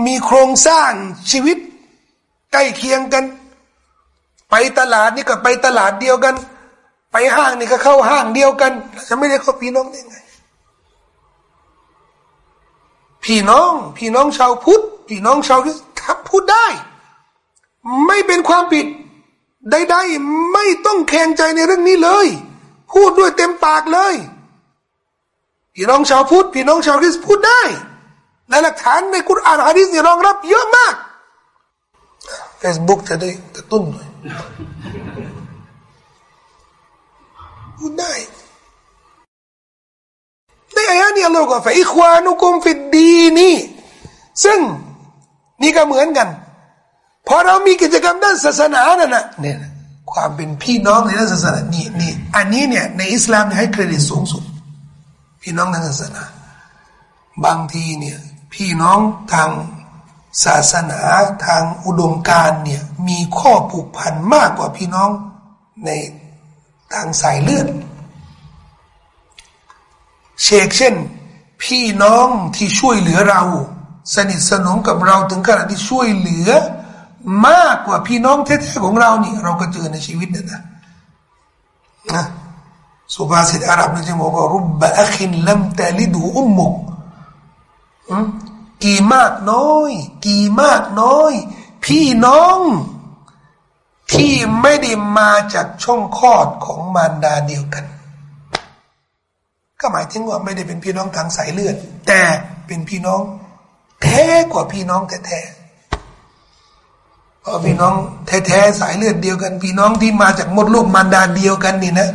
มีโครงสร้างชีวิต ใกล้เคียงกัน ไปตลาดนี่ก็ไปตลาดเดียวกัน ไปห้างนี่ก็เข้าห้างเดียวกันจะไม่ได้เขาพี่น้องได้ไง พี่น้อง พี่น้องชาวพุทธพี่น้องชาวคริสต์พูดได้ ไม่เป็นความผิดใดๆไม่ต้องแข่งใจในเรื่องนี้เลย พูดด้วยเต็มปากเลย พี่น้องชาวพุทธพี่น้องชาวคริสต์พูดได้และหลักฐานในกุรอานฮะดิษนี่รองรับเยอะมากเฟซบุ๊กจะได้กระตุ้นหน่อยพูดได้ อายะนี้อัลลอฮ์ก็ฝ่อิควานุกุมฟิดดีนี่ซึ่งนี่ก็เหมือนกันพอเรามีกิจกรรมด้านศาสนานั่นนะเนี่ยความเป็นพี่น้องในด้านศาสนานี่นี่อันนี้เนี่ยในอิสลามให้เครดิตสูงสุด พี่น้องในศาสนา บางทีเนี่ยพี่น้องทางศาสนาทางอุดมการเนี่ยมีข้อผูกพันมากกว่าพี่น้องในทางสายเลือด เชกเช่น พี่น้องที่ช่วยเหลือเรา สนิทสนมกับเราถึงขนาดที่ช่วยเหลือ มากกว่าพี่น้องแท้ๆของเรานี่ เราก็เจอในชีวิตนี่ยนะนะสุภาษิตอาหรับนี่จะบอกว่ารุบบะอัคินลัมตาลิดูอุมมุกกี่มากน้อย กี่มากน้อย พี่น้อง ที่ไม่ได้มาจากช่องคลอดของมารดาเดียวกัน ก็หมายถึงว่าไม่ได้เป็นพี่น้องทางสายเลือด แต่เป็นพี่น้องแท้กว่าพี่น้องแท้พอพี่น้องแท้ๆสายเลือดเดียวกัน พี่น้องที่มาจากมดลูกมารดาเดียวกันนี่นะ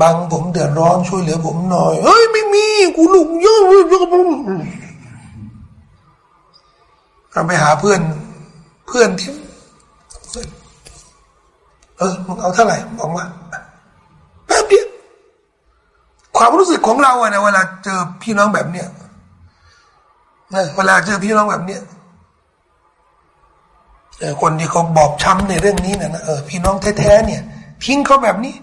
บางผมเดือดร้อนช่วยเหลือผมหน่อย เอ้ยไม่มีกูลูกเยอะเยอะผมเราไปหาเพื่อน เพื่อนที่เออมึงเอาเท่าไหร่บอกว่า ความรู้สึกของเราอะนะเวลาเจอพี่น้องแบบเนี้ยเวลาเจอพี่น้องแบบเนี้ยคนที่เขาบอบช้ำในเรื่องนี้นะนะเออพี่น้องแท้ๆเนี่ย ทิ้งเขาแบบนี้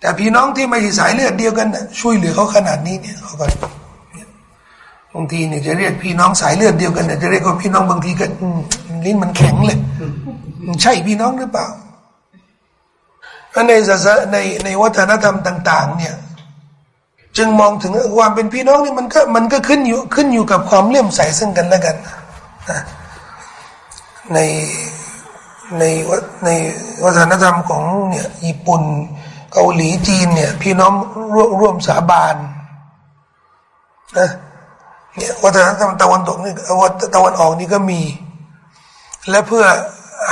แต่พี่น้องที่ไม่ใช่สายเลือดเดียวกันนะช่วยเหลือเขาขนาดนี้เนี่ยเขาก็บางทีเนี่ยจะเรียกพี่น้องสายเลือดเดียวกันเนี่ยจะเรียกว่าพี่น้องบางทีก็ลิ้นมันแข็งเลยใช่พี่น้องหรือเปล่าในในในวัฒนธรรมต่าง ๆ เนี่ย จึงมองถึงความเป็นพี่น้องนี่มันก็มันก็ขึ้นอยู่ขึ้นอยู่กับความเลื่อมใสซึ่งกันและกันนะในในในวัฒนธรรมของเนี่ยญี่ปุ่นเกาหลีจีนเนี่ย พี่น้องร่วมร่วมสาบานนะเนี่ยวัฒนธรรมตะวันตกนี่วัตะวันออกนี่ก็มี และเพื่อ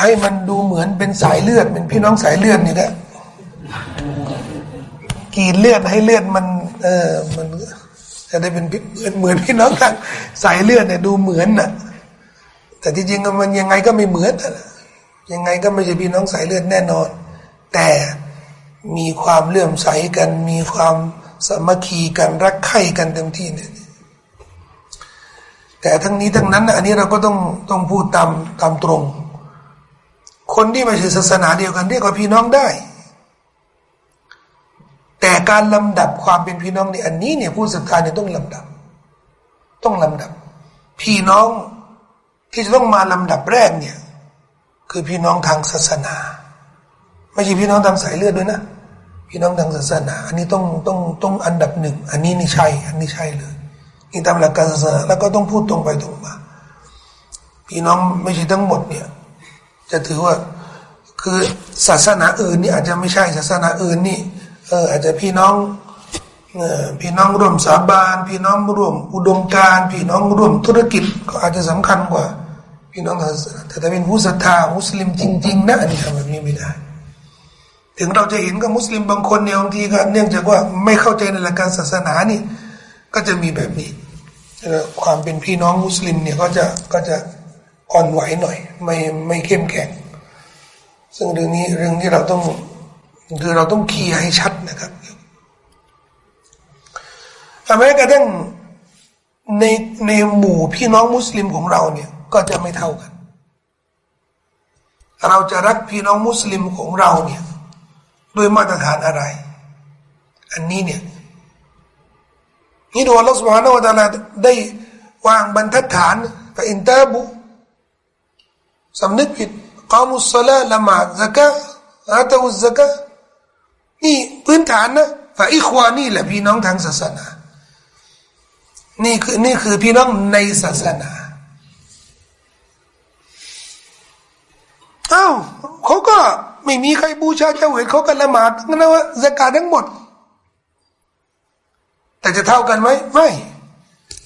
ให้มันดูเหมือนเป็นสายเลือดเป็นพี่น้องสายเลือดนี่แก็กีดเลือดให้เลือดมัน เออมันจะได้เป็นเหมือนพี่น้องทางสายเลือดเนี่ยดูเหมือนน่ะ แต่ที่จริงมันยังไงก็ไม่เหมือนยังไงก็ไม่ใช่พี่น้องสายเลือดแน่นอน แต่มีความเลื่อมใสกัน มีความสมัคคีกันรักใคร่กันเต็มที่เนี่ยแต่ทั้งนี้ทั้งนั้นอันนี้เราก็ต้องต้องพูดตามตามตรง คนที่ม่ใช่ศาสนาเดียวกันเรียกว่าพี่น้องได้ แต่การลำดับความเป็นพี่น้องในอันนี้เนี่ยผู้ศรัทธาเนี่ยต้องลำดับ ต้องลำดับ พี่น้องที่จะต้องมาลำดับแรกเนี่ย คือพี่น้องทางศาสนา ไม่ใช่พี่น้องทางสายเลือดด้วยนะ พี่น้องทางศาสนา อันนี้ต้องต้องต้องอันดับหนึ่งอันนี้นี่ใช่ อันนี้ใช่เลยนี่ตามหลักการศาสนาแล้วก็ต้องพูดตรงไปตรงมาพี่น้องไม่ใช่ทั้งหมดเนี่ย จะถือว่าคือศาสนาอื่นนี่อาจจะไม่ใช่ศาสนาอื่นนี่ เอออาจจะพี่น้องพี่น้องร่วมสาบาน พี่น้องร่วมอุดมการพี่น้องร่วมธุรกิจก็อาจจะสำคัญกว่า พี่น้องแต่ถ้าเป็นผู้ศรัทธามุสลิมจริงๆนะอันนี้ทำแบบนี้ไม่ได้ ถึงเราจะเห็นกับมุสลิมบางคนเนี่ยบางทีก็เนื่องจากว่าไม่เข้าใจในหลักการศาสนานี่ ก็จะมีแบบนี้ความเป็นพี่น้องมุสลิมเนี่ยก็จะก็จะอ่อนไหวหน่อย ไม่ไม่เข้มแข็ง ซึ่งเรื่องนี้เรื่องที่เราต้อง คือเราต้องเคลียร์ให้ชัดนะครับแม้กระทั่งในในหมู่พี่น้องมุสลิมของเราเนี่ย ก็จะไม่เท่ากัน เราจะรักพี่น้องมุสลิมของเราเนี่ยด้วยมาตรฐานอะไร อันนี้เนี่ยนี่ดูอัลลอฮฺสุบฮานาอัลลอฮฺได้วางบรรทัดฐานแต่อินตาบุสำนึกผิดกามุสลาละหมาดซักะอาตาอุซักะ นี่พื้นฐานนะฝ่ายอิควานี่แหละพี่น้องทางศาสนา นี่คือนี่คือพี่น้องในศาสนาอ้าวเขาก็ไม่มีใครบูชาเจ้าเวทเขาก็ละหมาดงั้นว่าสกาดทั้งหมด แต่จะเท่ากันไหมไม่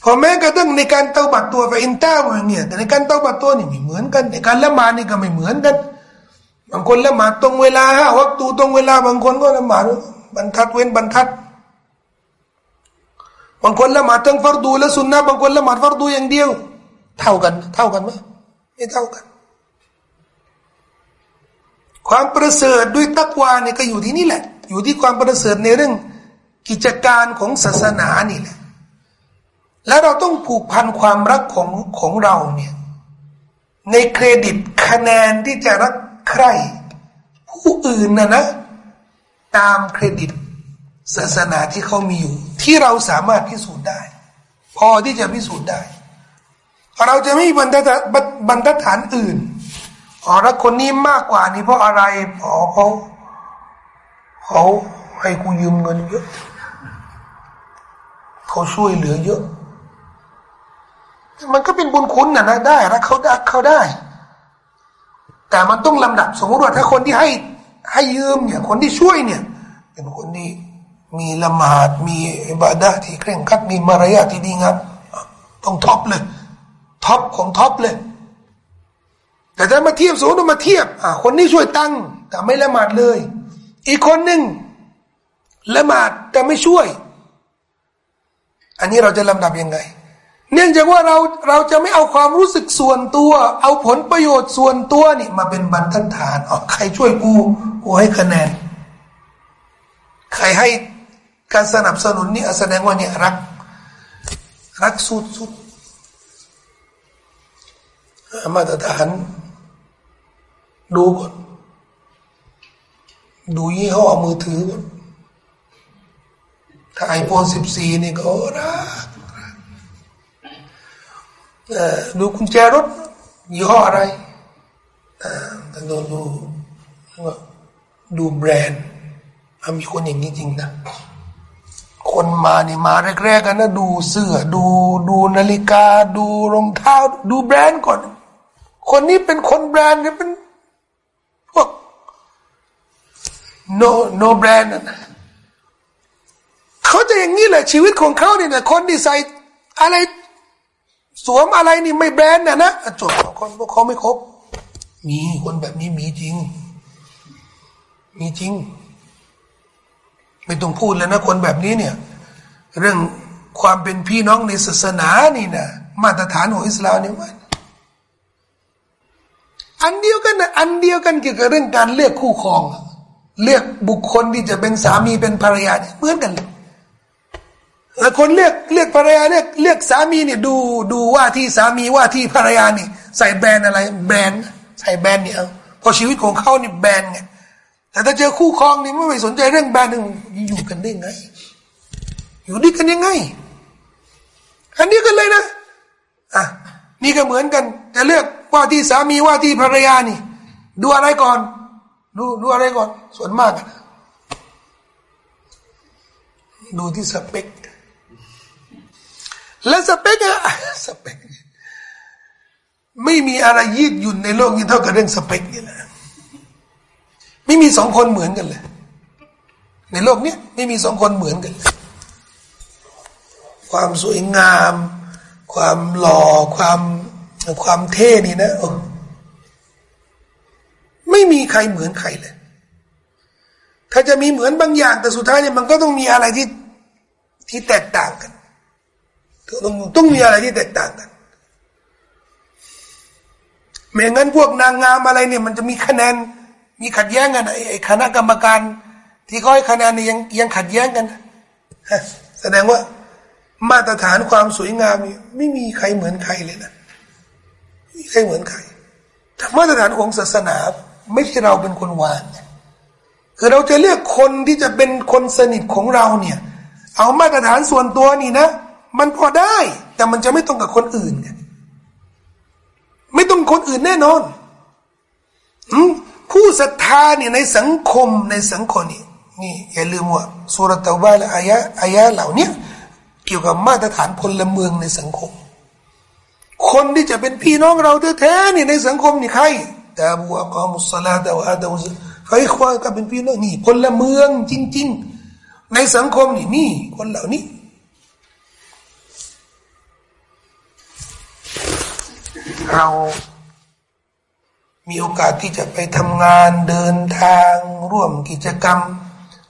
พอแม้กระทั่งในการเตาบัตตัวไปอินเตอร์เนี่ยแต่ในการเตาบัตตัวนี่ไม่เหมือนกันในการละหมาดนี่ก็ไม่เหมือนกัน บางคนละหมาดตรงเวลาห้าวัตถุตรงเวลา บางคนก็ละหมาดบรรทัดเว้นบรรทัด บางคนละหมาดทั้งฟัรดูและสุนนะบางคนละหมาดฟัรดูอย่างเดียว เท่ากัน เท่ากันไหมไม่เท่ากัน ความประเสริฐด้วยตักวาเนี่ยก็อยู่ที่นี่แหละ อยู่ที่ความประเสริฐในเรื่อง กิจการของศาสนานี่แหละแล้วเราต้องผูกพันความรักของของเราเนี่ยในเครดิตคะแนนที่จะรัก ใคร ผู้อื่นนะนะ ตามเครดิต ศาสนาที่เขามีอยู่ ที่เราสามารถพิสูจน์ได้ พอที่จะพิสูจน์ได้ เราจะไม่บรรทัดบรรทัดฐานอื่นอ๋อรักคนนี้มากกว่านี้เพราะอะไรอ๋อเขาเขาให้กูยืมเงินเยอะเขาช่วยเหลือเยอะ มันก็เป็นบุญคุณนะนะได้รักเขาได้เขาได้ แต่มันต้องลำดับสมมติว่าถ้าคนที่ให้ให้ยืมเนี่ยคนที่ช่วยเนี่ย เป็นคนที่มีละหมาดมีอิบาดะฮ์ที่เคร่งครัดมีมารยาทที่ดีงามต้อง top เลย top ของ top เลย แต่ถ้ามาเทียบสมมติมาเทียบอ่าคนนี้ช่วยตั้ง แต่ไม่ละหมาดเลย อีกคนหนึ่งละหมาดแต่ไม่ช่วย อันนี้เราจะลำดับยังไง เนื่องจากว่าเราเราจะไม่เอาความรู้สึกส่วนตัว เอาผลประโยชน์ส่วนตัวนี่มาเป็นบรรทัดฐานอ๋อใครช่วยกูกูให้คะแนน ใครให้การสนับสนุนนี่แสดงว่าเนี่ยรัก รักสุดสุดมาตรฐาน ดูก่อนดูยี่ห้อมือถือก่อนถ้าไอโฟนสิบสี่นี่ก็รัก ดูกุญแจรถยี่ห้ออะไรดูดูดูแบรนด์มีคนอย่างนี้จริงนะ คนมานี่มาแรกๆกันนะดูเสื้อ ดูดูนาฬิกา ดูรองเท้า ดูแบรนด์ก่อน คนนี้เป็นคนแบรนด์เนี่ยเป็นพวก no no แบรนด์นะเขาจะอย่างนี้แหละชีวิตของเขาเนี่ยนะคนที่ใส่อะไร สวมอะไรนี่ไม่แบรนด์นะนะจบคนพวกเขาไม่ครบ มีคนแบบนี้มีจริง มีจริง ไม่ต้องพูดเลยนะ คนแบบนี้เนี่ย เรื่องความเป็นพี่น้องในศาสนานี่นะมาตรฐานของอิสลามเนี่ยมันอันเดียวกันนะอันเดียวกันเกี่ยวกับเรื่องการเลือกคู่ครอง เลือกบุคคลที่จะเป็นสามีเป็นภรรยาเหมือนกันเลย คนเรียกเรียกภรรยาเรียกเรียกสามีเนี่ยดูดูว่าที่สามีว่าที่ภรรยานี่ ใส่แบรนด์อะไร แบรนด์ใส่แบรนด์เนี่ยเอาพอชีวิตของเขานี่แบรนด์ไงแต่ถ้าเจอคู่ครองนี่ไม่ไปสนใจเรื่องแบรนด์หนึ่งอยู่กันได้ไง อยู่ด้วยกันยังไงอันนี้กันเลยนะอะนี่ก็เหมือนกันจะเลือกว่าที่สามีว่าที่ภรรยานี่ ดูอะไรก่อน ดูดูอะไรก่อน ส่วนมาก ดูที่สเปค และสเปกอะสเปกไม่มีอะไรยืดหยุ่นในโลกนี้เท่ากับเรื่องสเปกนี่แหละไม่มีสองคนเหมือนกันเลย ในโลกนี้ไม่มีสองคนเหมือนกันเลยความสวยงาม ความหล่อความความเท่นี่นะไม่มีใครเหมือนใครเลย ถ้าจะมีเหมือนบางอย่าง แต่สุดท้ายเนี่ยมันก็ต้องมีอะไรที่ที่แตกต่างกัน ต้องต้องมีอะไรที่แตกต่างกันไม่งั้นพวกนางงามอะไรเนี่ย มันจะมีคะแนน มีขัดแย้งกันไอ้คณะกรรมการ ที่เขาให้คะแนนนี่ยังยังขัดแย้งกันแสดงว่ามาตรฐานความสวยงามนี่ไม่มีใครเหมือนใครเลยนะไม่มีใครเหมือนใครแต่มาตรฐานของศาสนา ไม่ใช่เราเป็นคนวางคือเราจะเลือกคนที่จะเป็นคนสนิทของเราเนี่ย เอามาตรฐานส่วนตัวนี่นะ มันพอได้ แต่มันจะไม่ตรงกับคนอื่นไงไม่ต้องคนอื่นแน่นอนผู้ศรัทธาเนี่ยในสังคมในสังคมนี่นี่อย่าลืมว่าสุรตะวาและอายะอายะเหล่านี้เกี่ยวกับมาตรฐานพลเมืองในสังคม คนที่จะเป็นพี่น้องเราแท้ๆนี่ยในสังคมนี่ใครแต่บัวกอมุสลาดาวอาดาวใครควาก็เป็นพี่น้องนี่พลเมืองจริง ๆ ในสังคมนี่นี่คนเหล่านี้ เรามีโอกาสที่จะไปทำงานเดินทางร่วมกิจกรรม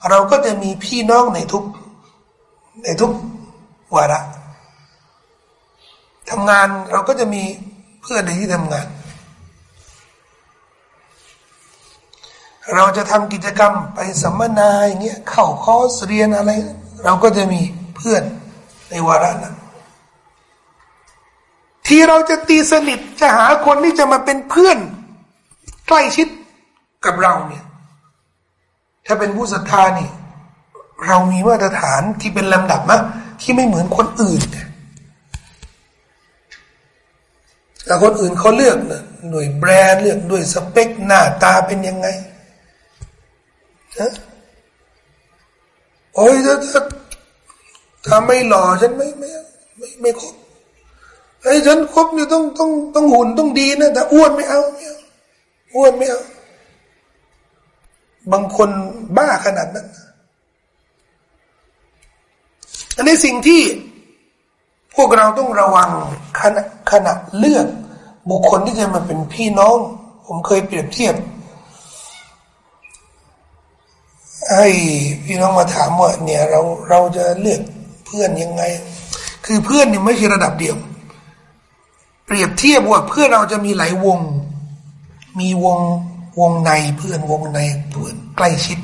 เราก็จะมีพี่น้องในทุก ในทุกวาระทำงานเราก็จะมีเพื่อนในที่ทำงาน เราจะทำกิจกรรมไปสัมมนาอย่างเงี้ยเข้าคอร์สเรียนอะไร เราก็จะมีเพื่อนในวาระนั้น ที่เราจะตีสนิทจะหาคนที่จะมาเป็นเพื่อน ใกล้ชิดกับเราเนี่ย ถ้าเป็นผู้ศรัทธานี่ เรามีมาตรฐานที่เป็นลำดับนะที่ไม่เหมือนคนอื่นแต่คนอื่นเขาเลือกนะหน่วยแบรนด์เลือกด้วยสเปคหน้าตาเป็นยังไงนะโอ้ยถ้าถ้าไม่หล่อฉันไม่ไม่ไม่ไม่ครบ ไอ้ฉันคบเนี่ยต้องต้องต้องหุ่นต้องดีนะแต่อ้วนไม่เอาไม่เอาอ้วนไม่เอาบางคนบ้าขนาดนั้น อันนี้สิ่งที่พวกเราต้องระวังขณะขณะเลือก บุคคลที่จะมาเป็นพี่น้อง ผมเคยเปรียบเทียบให้พี่น้องมาถามว่าเนี่ยเราเราจะเลือกเพื่อนยังไง คือเพื่อนเนี่ยไม่ใช่ระดับเดียว เปรียบเทียบว่าเพื่อนเราจะมีหลายวง มีวงวงในเพื่อนวงในเพื่อนใกล้ชิด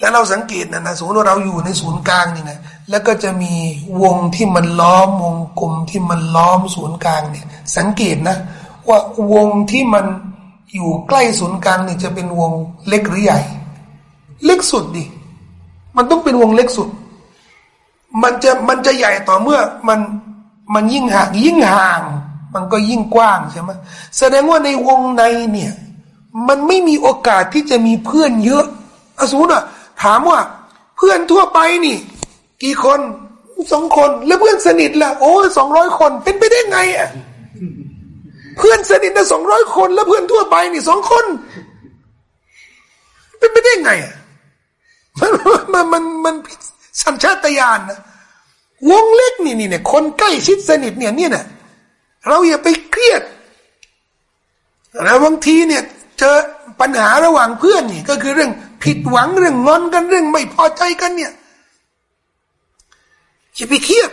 แล้วเราสังเกตนะนะสมมติว่าเราอยู่ในศูนย์กลางนี่นะแล้วก็จะมีวงที่มันล้อมวงกลมที่มันล้อมศูนย์กลางเนี่ย สังเกตนะ ว่าวงที่มันอยู่ใกล้ศูนย์กลางเนี่ยจะเป็นวงเล็กหรือใหญ่ เล็กสุดดิมันต้องเป็นวงเล็กสุด มันจะมันจะใหญ่ต่อเมื่อมัน มันยิ่งห่างยิ่งห่าง มันก็ยิ่งกว้างใช่ไหมแสดงว่าในวงในเนี่ย มันไม่มีโอกาสที่จะมีเพื่อนเยอะอสูนะถามว่า เพื่อนทั่วไปนี่ กี่คนสองคนแล้วเพื่อนสนิทล่ะโอ้สองร้อยคนเป็นไปได้ไงอะเพื่อนสนิทนะสองร้อยคน แล้วเพื่อนทั่วไปนี่สองคน เป็นไปได้ไงอะมันมันมันมันสัญชาตญาณนะ วงเล็กนี่นี่เนี่ยคนใกล้ชิดสนิทเนี่ยเนี่ยนะเราอย่าไปเครียดแล้วบางทีเนี่ยเจอปัญหาระหว่างเพื่อนนี่ ก็คือเรื่องผิดหวังเรื่องงอนกันเรื่องไม่พอใจกันเนี่ยอย่าไปเครียด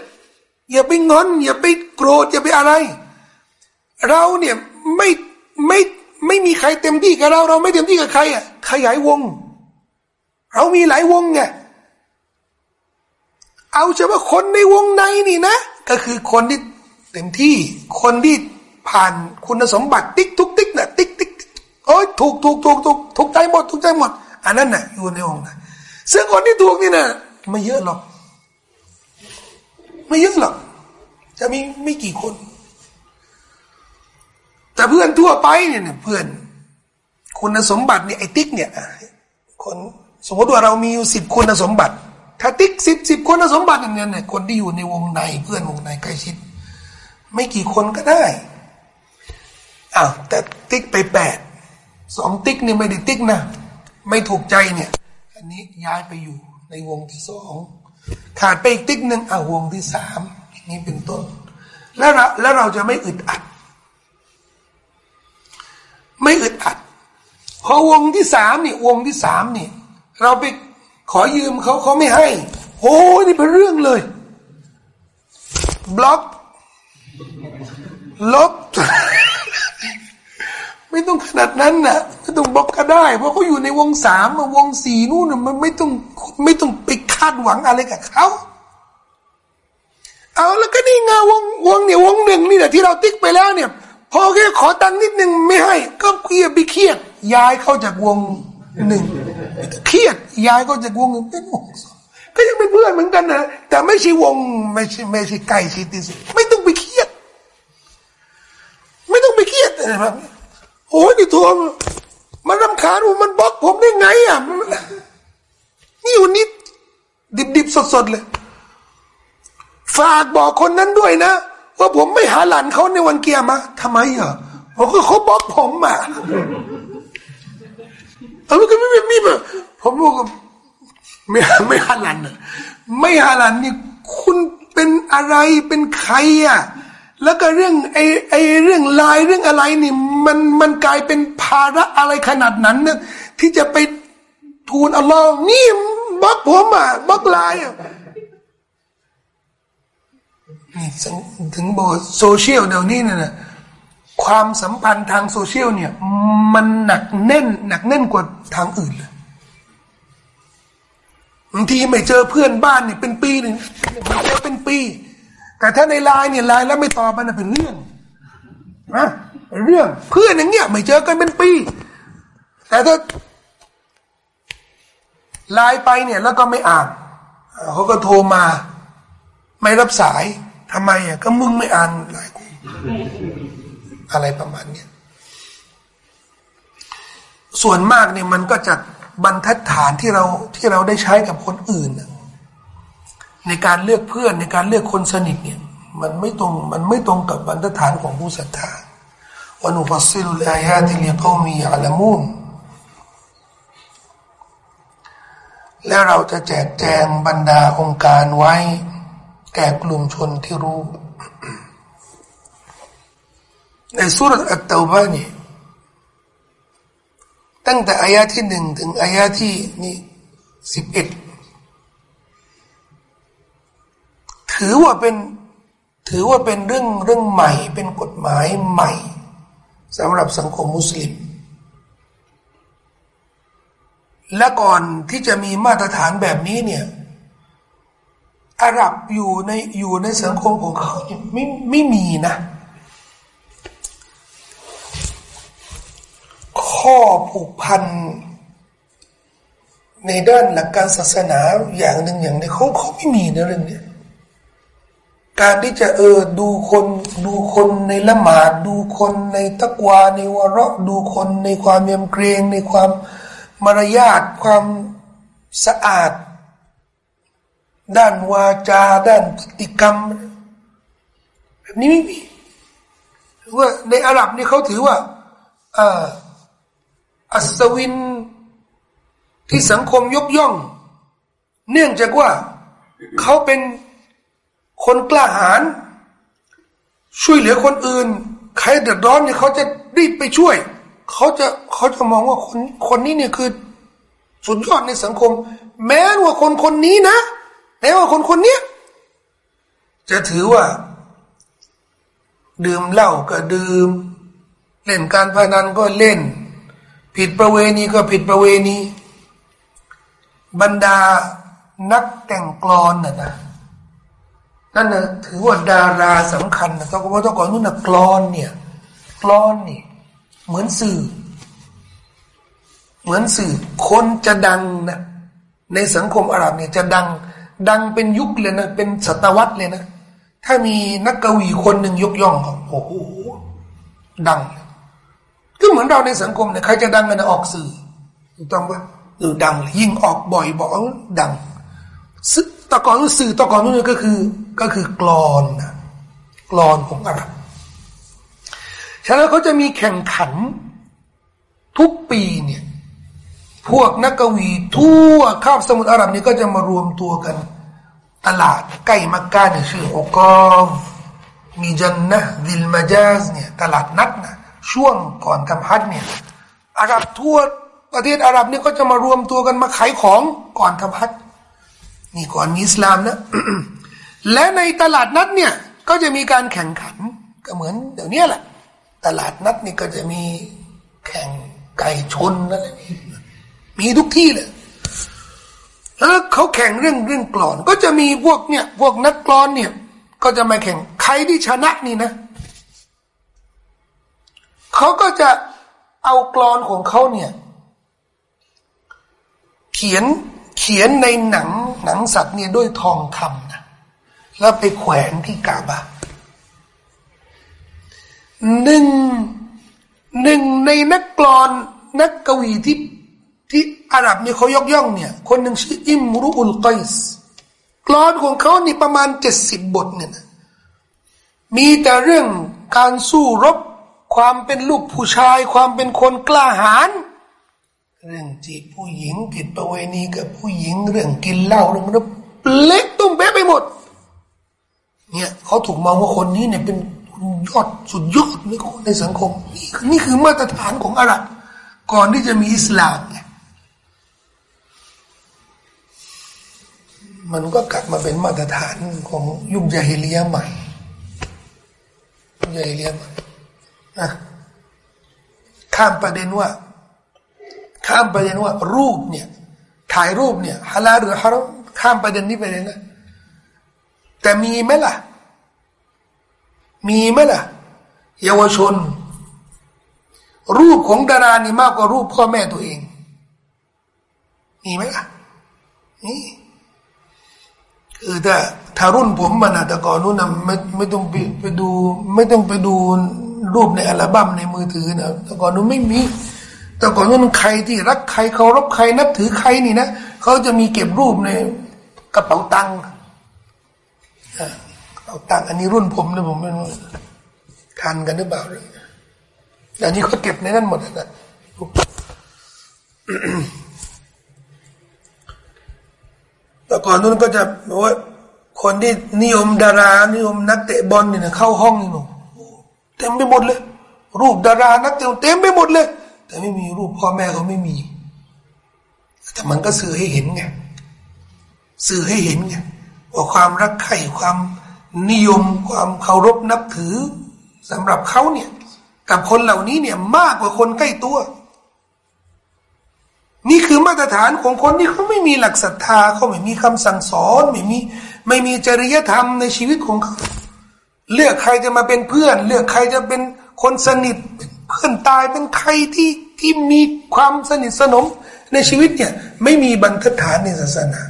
อย่าไปงอนอย่าไปโกรธอย่าไปอะไร เราเนี่ยไม่ไม่ไม่มีใครเต็มที่กับเรา เราไม่เต็มที่กับใครอะขยายวง เรามีหลายวงไง เอาเฉพาะคนในวงในนี่นะ ก็คือคนที่เต็มที่คนที่ผ่านคุณสมบัติติ๊กทุกติ๊กน่ะติ๊กติ๊กโอ้ยถูกถูกถูกถูกถูกใจหมดถูกใจหมด อันนั้นน่ะอยู่ในองค์นะซึ่งคนที่ถูกนี่นะไม่เยอะหรอก ไม่เยอะหรอก จะมีไม่กี่คน แต่เพื่อนทั่วไปเนี่ยเพื่อน คุณสมบัติเนี่ยไอ้ติ๊กเนี่ยคนสมมติว่าเรามีอยู่สิบคุณสมบัติ ถ้าติ๊กสิบสิบคุณสมบัติเนี่ยเนี่ยคนที่อยู่ในวงในเพื่อนวงในใกล้ชิด ไม่กี่คนก็ได้อ้าวแต่ติ๊กไปแปดสองติ๊กนี่ไม่ได้ติ๊กนะ ไม่ถูกใจเนี่ย อันนี้ย้ายไปอยู่ในวงที่สองขาดไปอีกติ๊กหนึ่งอ่าวงที่สามนี่เป็นต้น แล้วเราแล้วเราจะไม่อึดอัด ไม่อึดอัดพอวงที่สามนี่วงที่สามนี่ เราไป ขอยืมเขาเขาไม่ให้ โอ้ยนี่เป็นเรื่องเลย บล็อก ลบ ไม่ต้องขนาดนั้นนะไม่ต้องบล็อกก็ได้ เพราะเขาอยู่ในวงสามวงสี่นู่นมันไม่ต้องไม่ต้องไปคาดหวังอะไรกับเขาเอาแล้วก็นี่ไงวงวงเนี่ยวงหนึ่งนี่แหละที่เราติ๊กไปแล้วเนี่ย พอแค่ขอตังค์นิดนึงไม่ให้ ก็เครียดไปเครียดย้ายเข้าจากวงหนึ่ง เครียดยายเข้าจากวงเป็นวงสองก็ยังเป็นเพื่อนเหมือนกันนะแต่ไม่ใช่วงไม่ใช่ไม่ใช่ใกล้ชิดที่สุดไม่ต้องไปเครียด ไม่ต้องไปเครียดนะครับโอ้ยนี่ทัวมันรำคาญมันบล็อกผมได้ไงอะนี่อยู่นิดดิบๆสดเลย ฝากบอกคนนั้นด้วยนะ ว่าผมไม่หาหลานเขาในวันเกียร์มาทำไมอะผมก็เขาบล็อกผมอะ เออก็ไม่ไม่ไม่ผมบอกไม่ไม่หาหลานอะไม่หาหลานนี่คุณเป็นอะไรเป็นใครอะแล้วก็เรื่องไอ้ไอ้เรื่องลายเรื่องอะไรนี่ มันมันกลายเป็นภาระอะไรขนาดนั้นเนี่ยที่จะไปทูลอัลลอฮ์นี่บล็อกผมอะ block LINE อะนี่ถึงบอกโซเชียลเดี๋ยวนี้เนี่ยนะ ความสัมพันธ์ทางโซเชียลเนี่ย มันหนักแน่น หนักแน่นกว่าทางอื่นเลยบางทีไม่เจอเพื่อนบ้านเนี่ยเป็นปีหนึ่งไม่เจอเป็นปี แต่ถ้าในไลน์เนี่ยไลน์แล้วไม่ตอบมันเป็นเรื่องนะเป็นเรื่อง เพื่อนอย่างเงี้ยไม่เจอกันเป็นปี แต่ถ้าไลน์ไปเนี่ย แล้วก็ไม่อ่านเขาก็โทรมา ไม่รับสายทำไมอะก็มึงไม่อ่านไลน์กู อะไรประมาณเนี้ยส่วนมากเนี่ยมันก็จะบรรทัดฐานที่เราที่เราได้ใช้กับคนอื่น ในการเลือกเพื่อนในการเลือกคนสนิทเนี่ยมันไม่ตรงมันไม่ตรงกับบรรทัดฐานของผู้ศรัทธาวันุฟัสซิลุลอายาติลิกอมีอัลมูนและเราจะแจกแจงบรรดาองค์การไว้ แก่กลุ่มชนที่รู้ ในสุรอัตตาบานีตั้งแต่อายะที่หนึ่งถึงอายะที่นี่สิบเอ็ดถือว่าเป็นถือว่าเป็นเรื่องเรื่องใหม่ เป็นกฎหมายใหม่สำหรับสังคมมุสลิม และก่อนที่จะมีมาตรฐานแบบนี้เนี่ยอาหรับอยู่ในอยู่ในสังคมของเขาไม่ไม่มีนะ ข้อผูกพันในด้านหลักการศาสนาอย่างหนึ่งอย่างนี้เขาเขาไม่มีนะเรื่องนี้การที่จะเออดูคนดูคนในละหมาดดูคนในตะกวาในวาระดูคนในความเยำเกรงในความมารยาทความสะอาด ด้านวาจา ด้านพฤติกรรมแบบนี้ไม่มีว่าในอาหรับนี่เขาถือว่าอ่า อัศวิน ที่สังคมยกย่อง เนื่องจากว่าเขาเป็นคนกล้าหาญช่วยเหลือคนอื่น ใครเดือดร้อนเนี่ยเขาจะรีบไปช่วย เขาจะเขาจะมองว่าคนคนนี้เนี่ยคือสุดยอดในสังคม แม้ว่าคนคนนี้นะแม้ว่าคนคนนี้จะถือว่า ดื่มเหล้าก็ดื่ม เล่นการพนันก็เล่น ผิดประเวณีก็ผิดประเวณี บรรดานักแต่งกลอนน่ะนะนั่นนะถือว่าดาราสำคัญนะต้องว่าต้องก่อนนู้นนะกรอนเนี่ยกรอนนี่เหมือนสื่อ เหมือนสื่อ คนจะดังนะในสังคมอาหรับเนี่ยจะดัง ดังเป็นยุคเลยนะ เป็นศตวรรษเลยนะ ถ้ามีนักกวีคนหนึ่งยกย่องเขาโอ้โหดัง ก็เหมือนเราในสังคมเนี่ยใครจะดังกันออกสื่อถูกต้องปะหรือดัง ยิ่งออกบ่อยบอกดังตะกอนสื่อตะกอนนู้นก็คือก็คือกรอนนะกรอนของอาหรับฉะนั้นเขาจะมีแข่งขันทุกปีเนี่ย พวกนักกวีทั่วคาบสมุทรอาหรับนี่ก็จะมารวมตัวกัน ตลาดใกล้มักกะเนี่ยชื่อโอกอมมีจันนะดิลมาจาสเนี่ย ตลาดนัดนะ ช่วงก่อนทำฮัจเนี่ยอาหรับทั่วประเทศอาหรับนี่ก็จะมารวมตัวกันมาขายของก่อนทำฮัจนี่ก่อนมีอิสลามนะ และในตลาดนัดเนี่ยก็จะมีการแข่งขันก็เหมือนเดี๋ยวนี้แหละ ตลาดนัดนี่ก็จะมีแข่งไก่ชนอะไรนี่มีทุกที่เลยแล้วเขาแข่งเรื่องเรื่องกลอน ก็จะมีพวกเนี่ย พวกนักกลอนเนี่ย ก็จะมาแข่งใครที่ชนะนี่นะ เขาก็จะเอากรอนของเขาเนี่ยเขียนเขียนในหนังหนังสัตว์เนี่ยด้วยทองคำนะแล้วไปแขวนที่กาบะหนึ่งหนึ่งในนักกรอนนักกวีที่ที่อาหรับเนี่ยเขายกย่องเนี่ย คนหนึ่งชื่ออิมรุอุลกอยส์กรอนของเขานี่ประมาณเจ็ดสิบบทเนี่ยมีแต่เรื่องการสู้รบ ความเป็นลูกผู้ชาย ความเป็นคนกล้าหาญเรื่องจีบผู้หญิงผิดประเวณีกับผู้หญิง เรื่องกินเหล้าเรื่องนั้นเล็กตุ้มเป๊ะไปหมด เนี่ยเขาถูกมองว่าคนนี้เนี่ยเป็นยอดสุดยอดในคนในสังคม นี่นี่คือมาตรฐานของอาหรับก่อนที่จะมีอิสลามเนี่ยมันก็กลับมาเป็นมาตรฐานของยุคยาฮิเลียใหม่ยุคยาฮิเลียใหม่ นะข้ามประเด็นว่า ข้ามประเด็นว่า รูปเนี่ย ถ่ายรูปเนี่ยฮาลาหรือฮารอมข้ามประเด็นนี้ไปเลยนะแต่มีไหมล่ะ มีไหมล่ะ เยาวชน รูปของดารานี่มากกว่ารูปพ่อแม่ตัวเอง มีไหมล่ะนี่คือถ้าถ้ารุ่นผมมันอะแต่ก่อนนู้นนะไม่ไม่ต้องไปไปดู ไม่ต้องไปดู รูปในอัลบั้มในมือถือนะแต่ก่อนนู้นไม่มี แต่ก่อนนู้นใครที่รักใครเคารพใครนับถือใครนี่นะเขาจะมีเก็บรูปในกระเป๋าตังค์กระเป๋าตังค์อันนี้รุ่นผมนะผมไม่รู้ทันกันหรือเปล่าแต่นี้เขาเก็บในนั้นหมดนะแต่ก่อนนู้นก็จะบอกว่าคนที่นิยมดารา นิยมนักเตะบอลเนี่ยเข้าห้องนี่หนู เต็มไปหมดเลย รูปดารานักเตะเต็มไปหมดเลย แต่ไม่มีรูปพ่อแม่เขาไม่มี แต่มันก็สื่อให้เห็นไงสื่อให้เห็นไงว่าความรักใคร่ความนิยมความเคารพนับถือสำหรับเขาเนี่ย กับคนเหล่านี้เนี่ยมากกว่าคนใกล้ตัว นี่คือมาตรฐานของคนที่เขาไม่มีหลักศรัทธาเขาไม่มีคำสั่งสอน ไม่มี ไม่มีจริยธรรมในชีวิตของเขา เลือกใครจะมาเป็นเพื่อน เลือกใครจะเป็นคนสนิทเพื่อนตายเป็นใครที่ที่มีความสนิทสนมในชีวิตเนี่ย ไม่มีบรรทัดฐานในศาสนา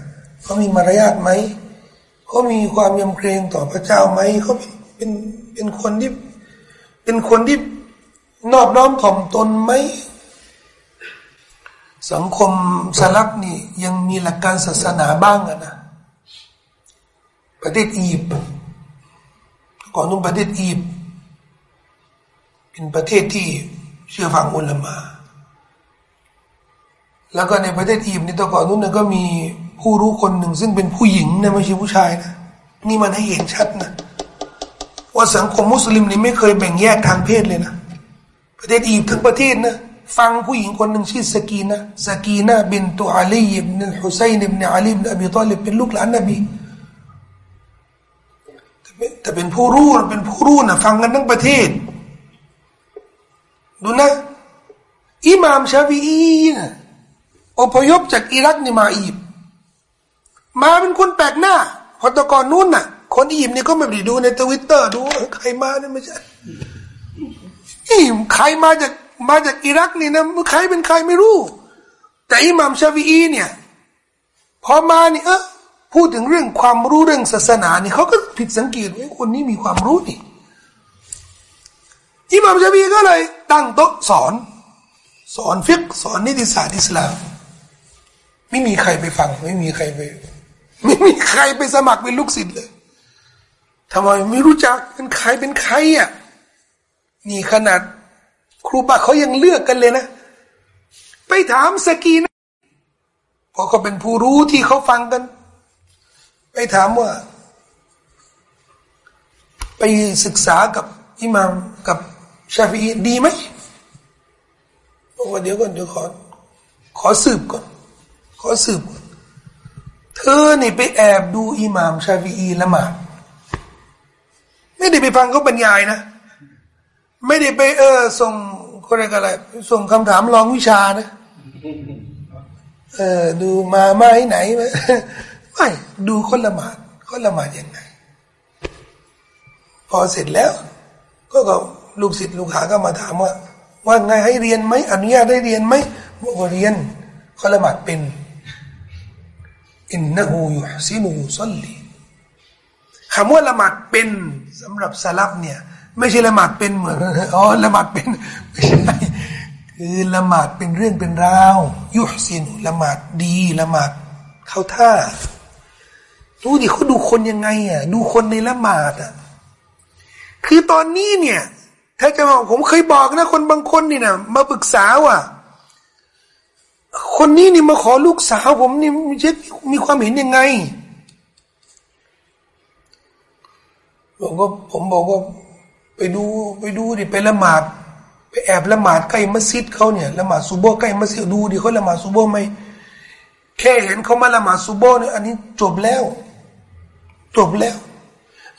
เขามีมารยาทไหมเขามีความยำเกรงต่อพระเจ้าไหมเขาเป็นเป็นคนที่เป็นคนที่นอบน้อมถ่อมตนไหมสังคมสลับนี่ยังมีหลักการศาสนาบ้างนะประเทศอียิปต์ ก่อนนู้นประเทศอียิปต์เป็นประเทศที่เชื่อฟังอุลามา แล้วก็ในประเทศอียิปต์นี่ตก่อนนู้นก็มีผู้รู้คนหนึ่งซึ่งเป็นผู้หญิงนะไม่ใช่ผู้ชายนะนี่มันให้เห็นชัดนะว่าสังคมมุสลิมนี่ไม่เคยแบ่งแยกทางเพศเลยนะ ประเทศอียิปต์ทั้งประเทศนะฟังผู้หญิงคนหนึ่งชื่อสกีนะสกีนะบินตุอาลีบินฮุซัยนบินอาลีบินอบีตอลิบเป็นลูกหลานนบี แต่เป็นผู้รู้เป็นผู้รู้นะฟังกันทั้งประเทศ ดูนะอิหม่ามชาวีอีนะอพยพจากอิรักนี่มาอีบมาเป็นคนแปลกหน้าพอตะกอนนู้นน่ะ คนอียิปต์นี่ก็ไม่ได้ดูในทวิตเตอร์ดูใครมาเนี่ยไม่ใช่นี่ใครมาจากมาจากอิรักนี่นะใครเป็นใครไม่รู้ แต่อิหม่ามชาฟีอีเนี่ย พอมานี่เออ พูดถึงเรื่องความรู้เรื่องศาสนานี่เขาก็ผิดสังเกตว่าคนนี้มีความรู้นี่อิหม่ามชาฟีก็เลย ตั้งโต๊ะสอน สอนฟิกสอนนิติศาสตร์อิสลาม ไม่มีใครไปฟัง ไม่มีใครไป ไม่มีใครไปสมัครเป็นลูกศิษย์เลยทำไมไม่รู้จักเป็นใครเป็นใครอะนี่ขนาด ครูบาเขายังเลือกกันเลยนะ ไปถามสกีนะเพราะเขาเป็นผู้รู้ที่เขาฟังกัน ไปถามว่า ไปศึกษากับอิหมามกับชาฟีดีไหมบอกว่าเดี๋ยวก่อนเดี๋ยวขอขอสืบก่อน ขอสืบก่อน เธอเนี่ไปแอบดูอิหมามชาฟีอีละหมาดไม่ได้ไปฟังเขาบรรยายนะ ไม่ได้ไปเออส่งอะไรกันอะไรส่งคำถามลองวิชานะ เออดูมาไม่ไหน ไม่ดูคนละหมาดคนละหมาดยังไง พอเสร็จแล้ว ก็ก็ลูกศิษย์ลูกหาก็มาถามว่า ว่าไงให้เรียนไหมอนุญาตได้เรียนไหมบอกว่าเรียนคนละหมาดเป็นอินนะฮูยุฮซินุยุซัลลีคำว่าละหมาดเป็นสำหรับสลับเนี่ย ไม่ใช่ละหมาดเป็นเหมือนอ๋อละหมาดเป็นไม่ใช่คือละหมาดเป็นเรื่องเป็นราว ยุฮซินละหมาดดีละหมาดเข้าท่า ดูดิเขาดูคนยังไงอะ ดูคนในละหมาดอะ คือตอนนี้เนี่ย ถ้าจะบอกผมเคยบอกนะ คนบางคนนี่นะมาปรึกษาว่าคนนี้นี่มาขอลูกสาวผมนี่จะมีความเห็นยังไงบอกว่าผมบอกว่าไปดูไปดูดิไปละหมาด ไปแอบละหมาดใกล้มัสยิดเขาเนี่ยละหมาดซูโบใกล้มัสยิดดูดิเขาละหมาดซูโบไหมแค่เห็นเขามาละหมาดซูโบเนี่ยอันนี้จบแล้ว จบแล้ว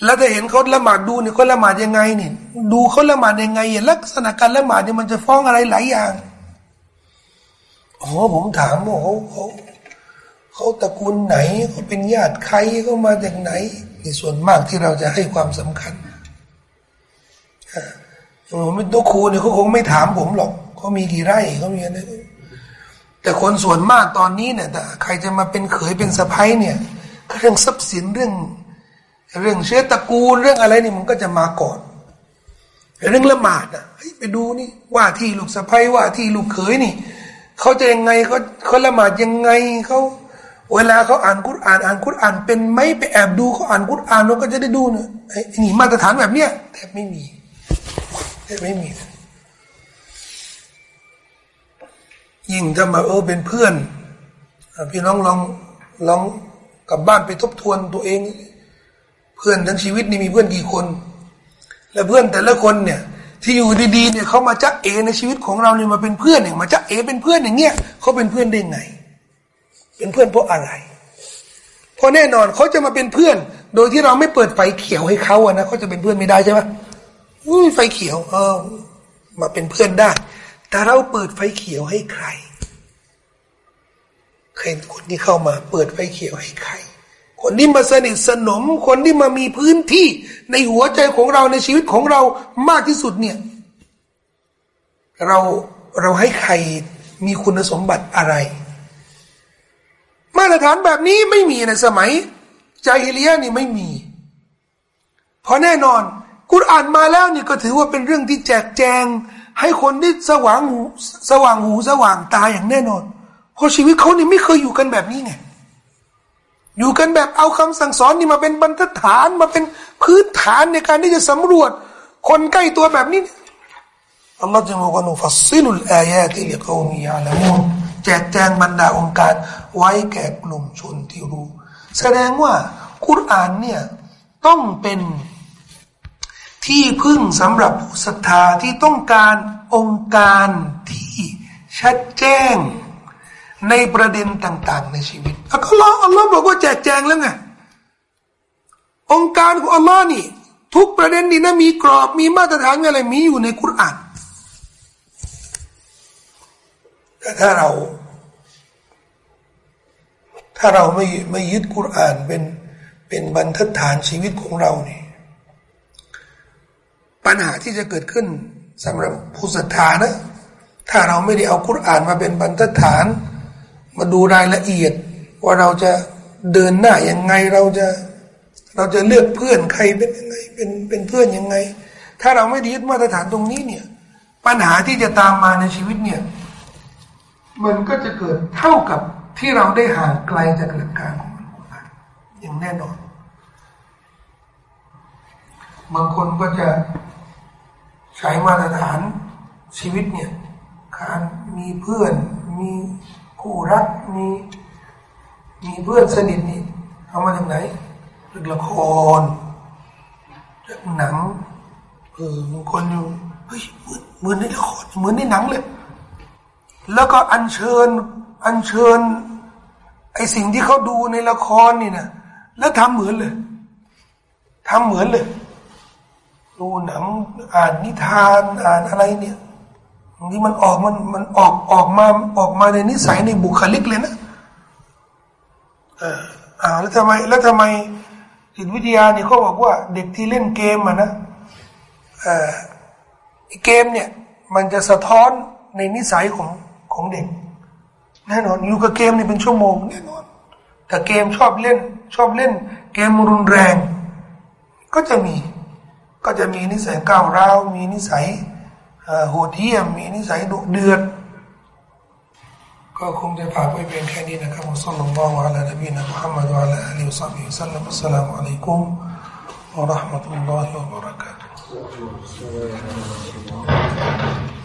แล้วถ้าเห็นเขาละหมาดดูเนี่ยเขาละหมาดยังไงเนี่ย ดูเขาละหมาดยังไงลักษณะการละหมาดเนี่ยมันจะฟ้องอะไรหลายอย่างโอ๋อผมถามว่าเขาเขาเขาตระกูลไหนเขาเป็นญาติใครเขามาจากไหนในส่วนมากที่เราจะให้ความสำคัญผมเป็นตัวครูเนี่ยเขาคงไม่ถามผมหรอกเขามีกี่ไร่เขามีอะไรแต่คนส่วนมากตอนนี้เนี่ยแต่ใครจะมาเป็นเขยเป็นสะพ้ยเนี่ย เรื่องทรัพย์สินเรื่อง เรื่องเชื้อตระกูลเรื่องอะไรนี่มันก็จะมาก่อน เรื่องละหมาดอะไปดูนี่ว่าที่ลูกสะพ้ยว่าที่ลูกเขยนี่เขาจะยังไงเขาเขาละหมาดยังไงเขาเวลาเขาอ่านกุรอ่านอ่านกุรอ่านเป็นไหมไปแอบดูเขาอ่านกุรอ่านเราก็จะได้ดูเนี่ยไอ้นี่มาตรฐานแบบเนี้ยแทบไม่มีแทบไม่มียิ่งถ้ามาเออเป็นเพื่อนพี่น้องลองลอง กลับบ้านไปทบทวนตัวเอง เพื่อนทั้งชีวิตนี่มีเพื่อนกี่คน และเพื่อนแต่ละคนเนี่ย ที่อยู่ดีๆเนี่ยเขามาจักเอในชีวิตของเราเนี่ยมาเป็นเพื่อนเนี่ยมาจักเอเป็นเพื่อนอย่างเงี้ยเขาเป็นเพื่อนได้ไง เป็นเพื่อนเพราะอะไรเพราะแน่นอนเขาจะมาเป็นเพื่อน โดยที่เราไม่เปิดไฟเขียวให้เขาอะนะเขาจะเป็นเพื่อนไม่ได้ใช่ไหมไฟเขียว เออ มาเป็นเพื่อนได้ แต่เราเปิดไฟเขียวให้ใคร ใครคนที่เข้ามาเปิดไฟเขียวให้ใคร คนที่มาสนิทสนม คนที่มามีพื้นที่ในหัวใจของเราในชีวิตของเรามากที่สุดเนี่ย เราเราให้ใครมีคุณสมบัติอะไร มาตรฐานแบบนี้ไม่มีในสมัยใจฮิเลียนี่ไม่มี เพราะแน่นอนกุรอานมาแล้วนี่ก็ถือว่าเป็นเรื่องที่แจกแจง ให้คนที่สว่างหูสว่างหูสว่างตาอย่างแน่นอน เพราะชีวิตเขานี่ไม่เคยอยู่กันแบบนี้ไงอยู่กันแบบเอาคำสั่งสอนนี่มาเป็นบรรทัดฐานมาเป็นพื้นฐานในการที่จะสำรวจ คนใกล้ตัวแบบนี้อัลลอฮฺจะบอกว่านุฟัสซิลุลอายาติลิกอมียาละมูนแจกแจงบรรดาองค์การไว้แก่กลุ่มชนที่รู้ แสดงว่าคุรานเนี่ยต้องเป็นที่พึ่งสำหรับผู้ศรัทธาที่ต้องการองค์การที่ชัดแจ้ง ในประเด็นต่าง ๆ ในชีวิตอัลลอฮ์อัลลอฮ์บอกว่าแจกแจงแล้วไงองค์การของอัลลอฮ์นี่ ทุกประเด็นนี่นะมีกรอบมีมาตรฐานอะไรมีอยู่ในคุรานแต่ถ้าเรา ถ้าเราไม่ไม่ยึดคุรานเป็นเป็นบรรทัดฐานชีวิตของเราเนี่ยปัญหาที่จะเกิดขึ้นสำหรับผู้ศรัทธานะ ถ้าเราไม่ได้เอาคุรานมาเป็นบรรทัดฐาน มาดูรายละเอียด ว่าเราจะเดินหน้ายังไงเราจะ เราจะเลือกเพื่อนใครเป็นยังไงเป็นเป็นเพื่อนยังไง ถ้าเราไม่ยึดมาตรฐานตรงนี้เนี่ย ปัญหาที่จะตามมาในชีวิตเนี่ย มันก็จะเกิดเท่ากับที่เราได้ห่างไกลจากหลักการของมันอย่างแน่นอนบางคนก็จะใช้มาตรฐานชีวิตเนี่ย การมีเพื่อนมี คู่รักมีมีเพื่อนสนิทนี่เอามาจากไหนจากละครจากหนังเออบางคนอยู่เฮ้ยเหมือนในละครเหมือนในหนังเลย แล้วก็อัญเชิญ อัญเชิญไอสิ่งที่เขาดูในละครนี่นะแล้วทำเหมือนเลยทำเหมือนเลย ดูหนังอ่านนิทานอ่านอะไรเนี่ย บางทีมันออกมันมันออกออกมาออกมาในนิสัยในบุคลิกเลยนะเอออ่าแล้วทำไมแล้วทำไมจิตวิทยาเนี่ยเขาบอกว่า เด็กที่เล่นเกมอะนะเออเกมเนี่ย มันจะสะท้อนในนิสัยของของเด็กแน่นอนอยู่กับเกมนี่เป็นชั่วโมงแน่นอนแต่เกมชอบเล่น ชอบเล่น เกมรุนแรง ก็จะมี ก็จะมีนิสัยก้าวร้าวมีนิสัย โหดเหี้ยมมีนิสัยดุเดือด ก็คงจะฝากไว้เพียงแค่นี้นะครับอัสลลัลลอฮุอะลัยนบีนะมุฮัมมัดวะลาอัลลอฮฺสัลลัลลัมอัสสลามุอะลัยกุมวะราะห์มะตุลลอฮิวะบะเราะกาตุ